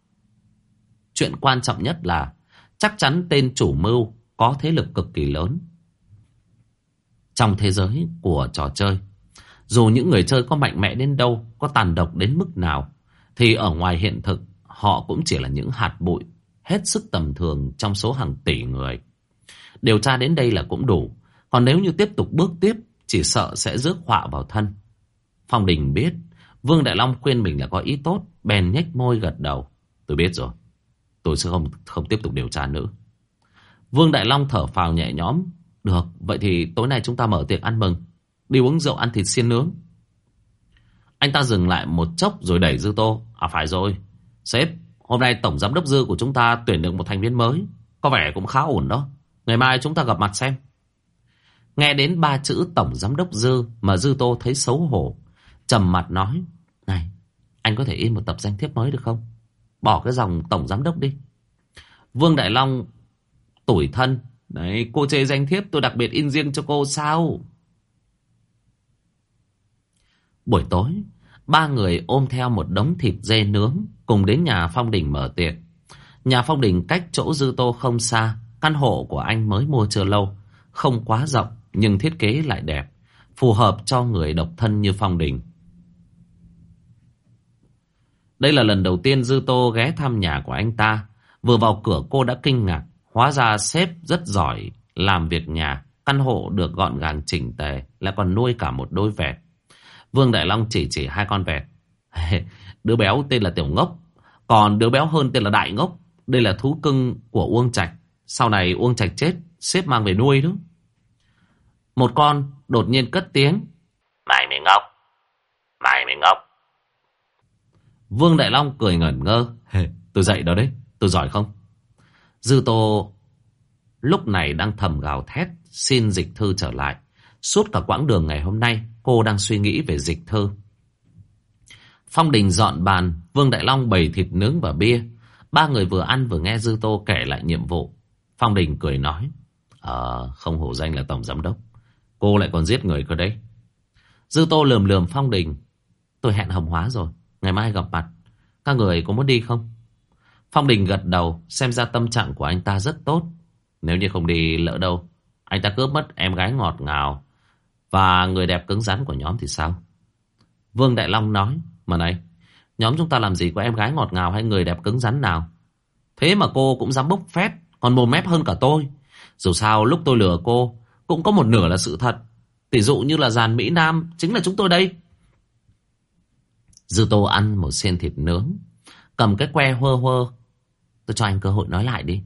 Chuyện quan trọng nhất là chắc chắn tên chủ mưu có thế lực cực kỳ lớn. Trong thế giới của trò chơi, dù những người chơi có mạnh mẽ đến đâu, có tàn độc đến mức nào, thì ở ngoài hiện thực, họ cũng chỉ là những hạt bụi hết sức tầm thường trong số hàng tỷ người. Điều tra đến đây là cũng đủ. Còn nếu như tiếp tục bước tiếp, chỉ sợ sẽ rước họa vào thân. Phong Đình biết, Vương Đại Long khuyên mình là có ý tốt, bèn nhếch môi gật đầu. Tôi biết rồi, tôi sẽ không không tiếp tục điều tra nữa. Vương Đại Long thở phào nhẹ nhõm. Được, vậy thì tối nay chúng ta mở tiệc ăn mừng. Đi uống rượu ăn thịt xiên nướng. Anh ta dừng lại một chốc rồi đẩy Dư Tô. À phải rồi, sếp, Hôm nay Tổng Giám đốc Dư của chúng ta tuyển được một thành viên mới. Có vẻ cũng khá ổn đó. Ngày mai chúng ta gặp mặt xem. Nghe đến ba chữ Tổng Giám đốc Dư mà Dư Tô thấy xấu hổ. trầm mặt nói. Này, anh có thể in một tập danh thiếp mới được không? Bỏ cái dòng Tổng Giám đốc đi. Vương Đại Long tủi thân. Đấy, cô chê danh thiếp tôi đặc biệt in riêng cho cô sao? Buổi tối, ba người ôm theo một đống thịt dê nướng cùng đến nhà Phong Đình mở tiệc. Nhà Phong Đình cách chỗ Dư Tô không xa, căn hộ của anh mới mua chưa lâu, không quá rộng nhưng thiết kế lại đẹp, phù hợp cho người độc thân như Phong Đình. Đây là lần đầu tiên Dư Tô ghé thăm nhà của anh ta. Vừa vào cửa cô đã kinh ngạc, hóa ra sếp rất giỏi làm việc nhà, căn hộ được gọn gàng chỉnh tề, lại còn nuôi cả một đôi vẹt. Vương Đại Long chỉ chỉ hai con vẹt. <laughs> đứa béo tên là Tiểu Ngốc, còn đứa béo hơn tên là Đại Ngốc. Đây là thú cưng của Uông Trạch. Sau này Uông Trạch chết, xếp mang về nuôi đó. Một con đột nhiên cất tiếng. Mày mày ngốc. Mày mày ngốc. Vương Đại Long cười ngẩn ngơ. tôi dậy đó đấy, tôi giỏi không? Dư Tô lúc này đang thầm gào thét xin dịch thư trở lại. Suốt cả quãng đường ngày hôm nay, cô đang suy nghĩ về dịch thơ. Phong Đình dọn bàn, Vương Đại Long bày thịt nướng và bia. Ba người vừa ăn vừa nghe Dư Tô kể lại nhiệm vụ. Phong Đình cười nói, Ờ, không hổ danh là Tổng Giám Đốc. Cô lại còn giết người cơ đấy. Dư Tô lườm lườm Phong Đình. Tôi hẹn Hồng Hóa rồi, ngày mai gặp mặt. Các người có muốn đi không? Phong Đình gật đầu, xem ra tâm trạng của anh ta rất tốt. Nếu như không đi lỡ đâu, anh ta cướp mất em gái ngọt ngào và người đẹp cứng rắn của nhóm thì sao? Vương Đại Long nói, mà này, nhóm chúng ta làm gì có em gái ngọt ngào hay người đẹp cứng rắn nào? Thế mà cô cũng dám bốc phét, còn mồm mép hơn cả tôi. Dù sao lúc tôi lừa cô, cũng có một nửa là sự thật. Tỷ dụ như là dàn Mỹ Nam, chính là chúng tôi đây. Dư Tô ăn một xiên thịt nướng, cầm cái que hơ hơ. Tôi cho anh cơ hội nói lại đi.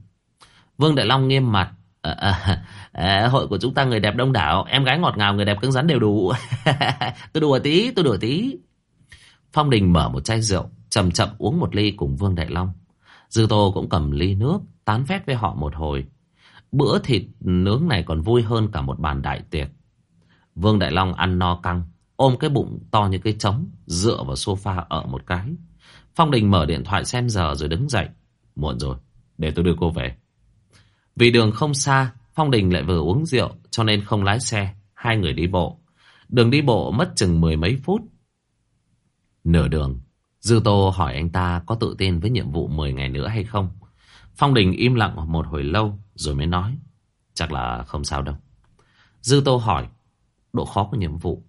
Vương Đại Long nghiêm mặt. À, à, à, hội của chúng ta người đẹp đông đảo, em gái ngọt ngào, người đẹp cứng rắn đều đủ. <laughs> tôi đùa tí, tôi đùa tí. Phong Đình mở một chai rượu, chậm chậm uống một ly cùng Vương Đại Long. Dư Tô cũng cầm ly nước, tán phét với họ một hồi. Bữa thịt nướng này còn vui hơn cả một bàn đại tiệc. Vương Đại Long ăn no căng, ôm cái bụng to như cái trống, dựa vào sofa ở một cái. Phong Đình mở điện thoại xem giờ rồi đứng dậy. Muộn rồi, để tôi đưa cô về. Vì đường không xa, Phong Đình lại vừa uống rượu cho nên không lái xe, hai người đi bộ. Đường đi bộ mất chừng mười mấy phút. Nửa đường, Dư Tô hỏi anh ta có tự tin với nhiệm vụ 10 ngày nữa hay không. Phong Đình im lặng một hồi lâu rồi mới nói. Chắc là không sao đâu. Dư Tô hỏi, độ khó của nhiệm vụ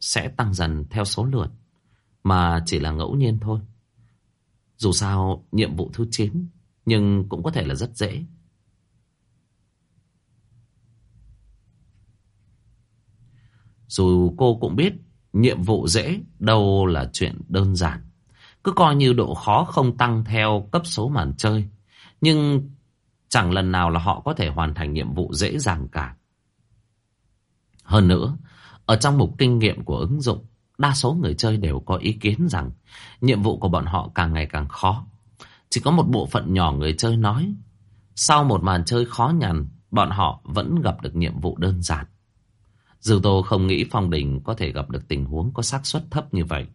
sẽ tăng dần theo số lượt, mà chỉ là ngẫu nhiên thôi. Dù sao, nhiệm vụ thứ 9, nhưng cũng có thể là rất dễ. Dù cô cũng biết nhiệm vụ dễ đâu là chuyện đơn giản. Cứ coi như độ khó không tăng theo cấp số màn chơi. Nhưng chẳng lần nào là họ có thể hoàn thành nhiệm vụ dễ dàng cả. Hơn nữa, ở trong mục kinh nghiệm của ứng dụng, đa số người chơi đều có ý kiến rằng nhiệm vụ của bọn họ càng ngày càng khó. Chỉ có một bộ phận nhỏ người chơi nói, sau một màn chơi khó nhằn, bọn họ vẫn gặp được nhiệm vụ đơn giản. Dư Tô không nghĩ Phong Đình có thể gặp được tình huống có xác suất thấp như vậy.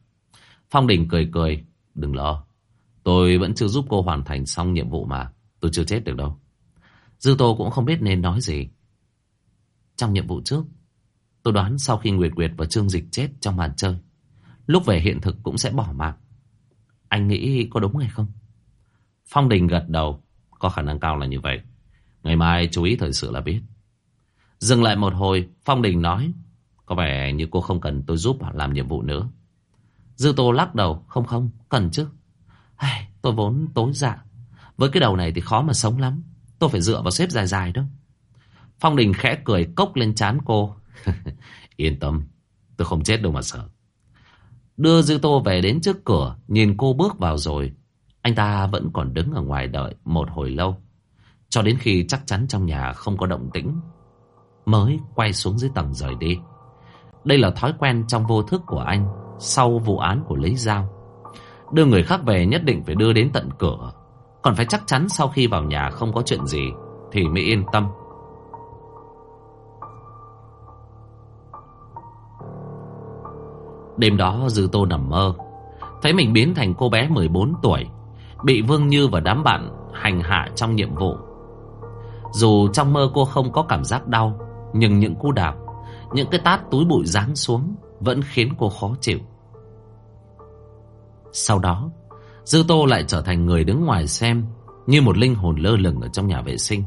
Phong Đình cười cười, đừng lo. Tôi vẫn chưa giúp cô hoàn thành xong nhiệm vụ mà. Tôi chưa chết được đâu. Dư Tô cũng không biết nên nói gì. Trong nhiệm vụ trước, tôi đoán sau khi Nguyệt Nguyệt và Trương Dịch chết trong màn chơi, lúc về hiện thực cũng sẽ bỏ mạng. Anh nghĩ có đúng hay không? Phong Đình gật đầu, có khả năng cao là như vậy. Ngày mai chú ý thời sự là biết. Dừng lại một hồi, Phong Đình nói, có vẻ như cô không cần tôi giúp làm nhiệm vụ nữa. Dư Tô lắc đầu, không không, cần chứ. Hey, tôi vốn tối dạ. Với cái đầu này thì khó mà sống lắm. Tôi phải dựa vào xếp dài dài đó. Phong Đình khẽ cười cốc lên chán cô. <laughs> Yên tâm, tôi không chết đâu mà sợ. Đưa Dư Tô về đến trước cửa, nhìn cô bước vào rồi. Anh ta vẫn còn đứng ở ngoài đợi một hồi lâu. Cho đến khi chắc chắn trong nhà không có động tĩnh mới quay xuống dưới tầng rời đi. Đây là thói quen trong vô thức của anh sau vụ án của Lý Giao. Đưa người khác về nhất định phải đưa đến tận cửa. Còn phải chắc chắn sau khi vào nhà không có chuyện gì thì mới yên tâm. Đêm đó Dư Tô nằm mơ Thấy mình biến thành cô bé 14 tuổi, Bị Vương Như và đám bạn hành hạ trong nhiệm vụ Dù trong mơ cô không có cảm giác đau nhưng những cú đạp, Những cái tát túi bụi giáng xuống Vẫn khiến cô khó chịu. Sau đó, Dư Tô lại trở thành người đứng ngoài xem Như một linh hồn lơ lửng ở trong nhà vệ sinh.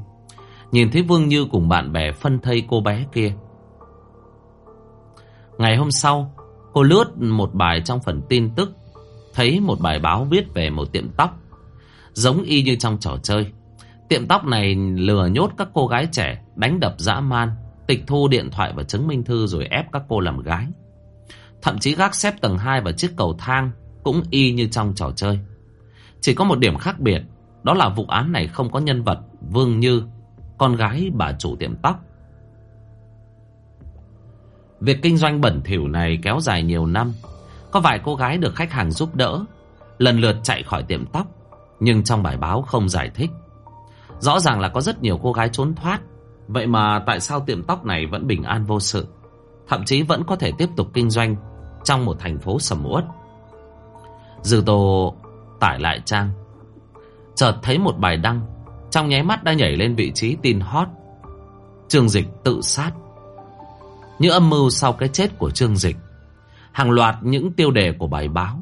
Nhìn thấy Vương Như cùng bạn bè phân thây cô bé kia. Ngày hôm sau, Cô lướt một bài trong phần tin tức, Thấy một bài báo viết về một tiệm tóc, Giống y như trong trò chơi. Tiệm tóc này lừa nhốt các cô gái trẻ Đánh đập dã man. Tịch thu điện thoại và chứng minh thư Rồi ép các cô làm gái Thậm chí gác xếp tầng 2 và chiếc cầu thang Cũng y như trong trò chơi Chỉ có một điểm khác biệt Đó là vụ án này không có nhân vật Vương Như Con gái bà chủ tiệm tóc Việc kinh doanh bẩn thỉu này kéo dài nhiều năm. Có vài cô gái được khách hàng giúp đỡ, lần lượt chạy khỏi tiệm tóc, nhưng trong bài báo không giải thích. Rõ ràng là có rất nhiều cô gái trốn thoát, vậy mà tại sao tiệm tóc này vẫn bình an vô sự, thậm chí vẫn có thể tiếp tục kinh doanh trong một thành phố sầm uất. Dư Tô tải lại trang, chợt thấy một bài đăng, trong nháy mắt đã nhảy lên vị trí tin hot. Trương Dịch tự sát những âm mưu sau cái chết của Trương Dịch. Hàng loạt những tiêu đề của bài báo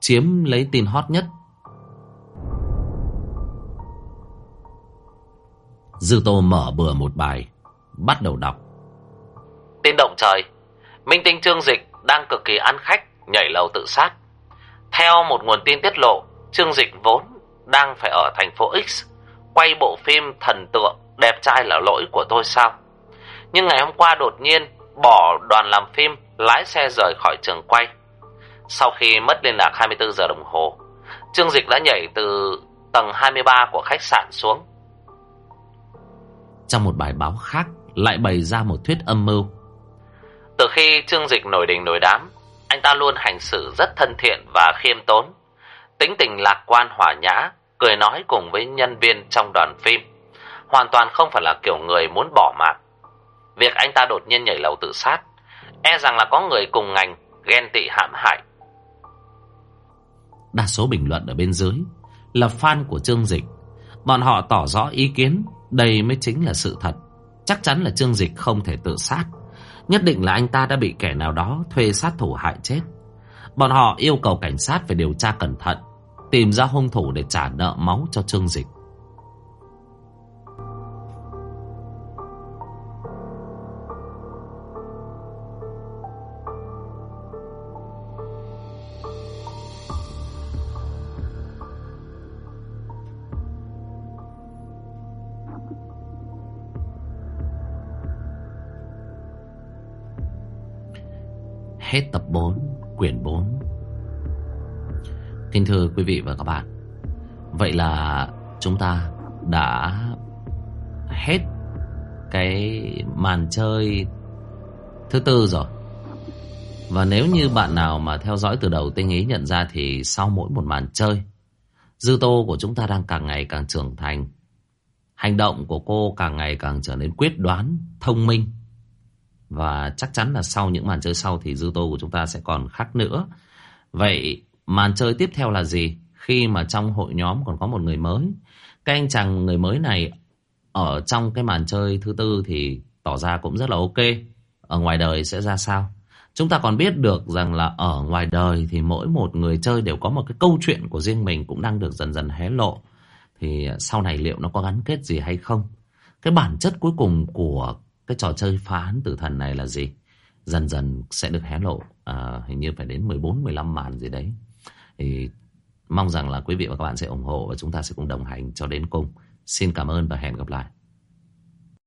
chiếm lấy tin hot nhất. Dư Tô mở bừa một bài, bắt đầu đọc. Tin động trời, Minh Tinh Trương Dịch đang cực kỳ ăn khách, nhảy lầu tự sát. Theo một nguồn tin tiết lộ, Trương Dịch vốn đang phải ở thành phố X, quay bộ phim thần tượng đẹp trai là lỗi của tôi sao? Nhưng ngày hôm qua đột nhiên bỏ đoàn làm phim, lái xe rời khỏi trường quay. Sau khi mất liên lạc 24 giờ đồng hồ, Trương Dịch đã nhảy từ tầng 23 của khách sạn xuống. Trong một bài báo khác lại bày ra một thuyết âm mưu. Từ khi Trương Dịch nổi đình nổi đám, anh ta luôn hành xử rất thân thiện và khiêm tốn, tính tình lạc quan hòa nhã, cười nói cùng với nhân viên trong đoàn phim. Hoàn toàn không phải là kiểu người muốn bỏ mạng. Việc anh ta đột nhiên nhảy lầu tự sát E rằng là có người cùng ngành Ghen tị hãm hại Đa số bình luận ở bên dưới Là fan của Trương Dịch Bọn họ tỏ rõ ý kiến đây mới chính là sự thật. Chắc chắn là Trương Dịch không thể tự sát. Nhất định là anh ta đã bị kẻ nào đó Thuê sát thủ hại chết. Bọn họ yêu cầu cảnh sát phải điều tra cẩn thận, Tìm ra hung thủ để trả nợ máu cho Trương Dịch. Hết tập 4, quyển 4 Kính thưa quý vị và các bạn Vậy là chúng ta đã hết cái màn chơi thứ tư rồi. Và nếu như bạn nào mà theo dõi từ đầu tinh ý nhận ra thì sau mỗi một màn chơi Dư tô của chúng ta đang càng ngày càng trưởng thành. Hành động của cô càng ngày càng trở nên quyết đoán, thông minh và chắc chắn là sau những màn chơi sau thì dư tô của chúng ta sẽ còn khác nữa. Vậy màn chơi tiếp theo là gì? Khi mà trong hội nhóm còn có một người mới. Cái anh chàng người mới này ở trong cái màn chơi thứ tư thì tỏ ra cũng rất là ok. Ở ngoài đời sẽ ra sao? Chúng ta còn biết được rằng là ở ngoài đời thì mỗi một người chơi đều có một cái câu chuyện của riêng mình cũng đang được dần dần hé lộ. Thì sau này liệu nó có gắn kết gì hay không? Cái bản chất cuối cùng của cái trò chơi phá án tử thần này là gì? Dần dần sẽ được hé lộ. À, hình như phải đến 14 15 màn gì đấy. Thì mong rằng là quý vị và các bạn sẽ ủng hộ và chúng ta sẽ cùng đồng hành cho đến cùng. Xin cảm ơn và hẹn gặp lại.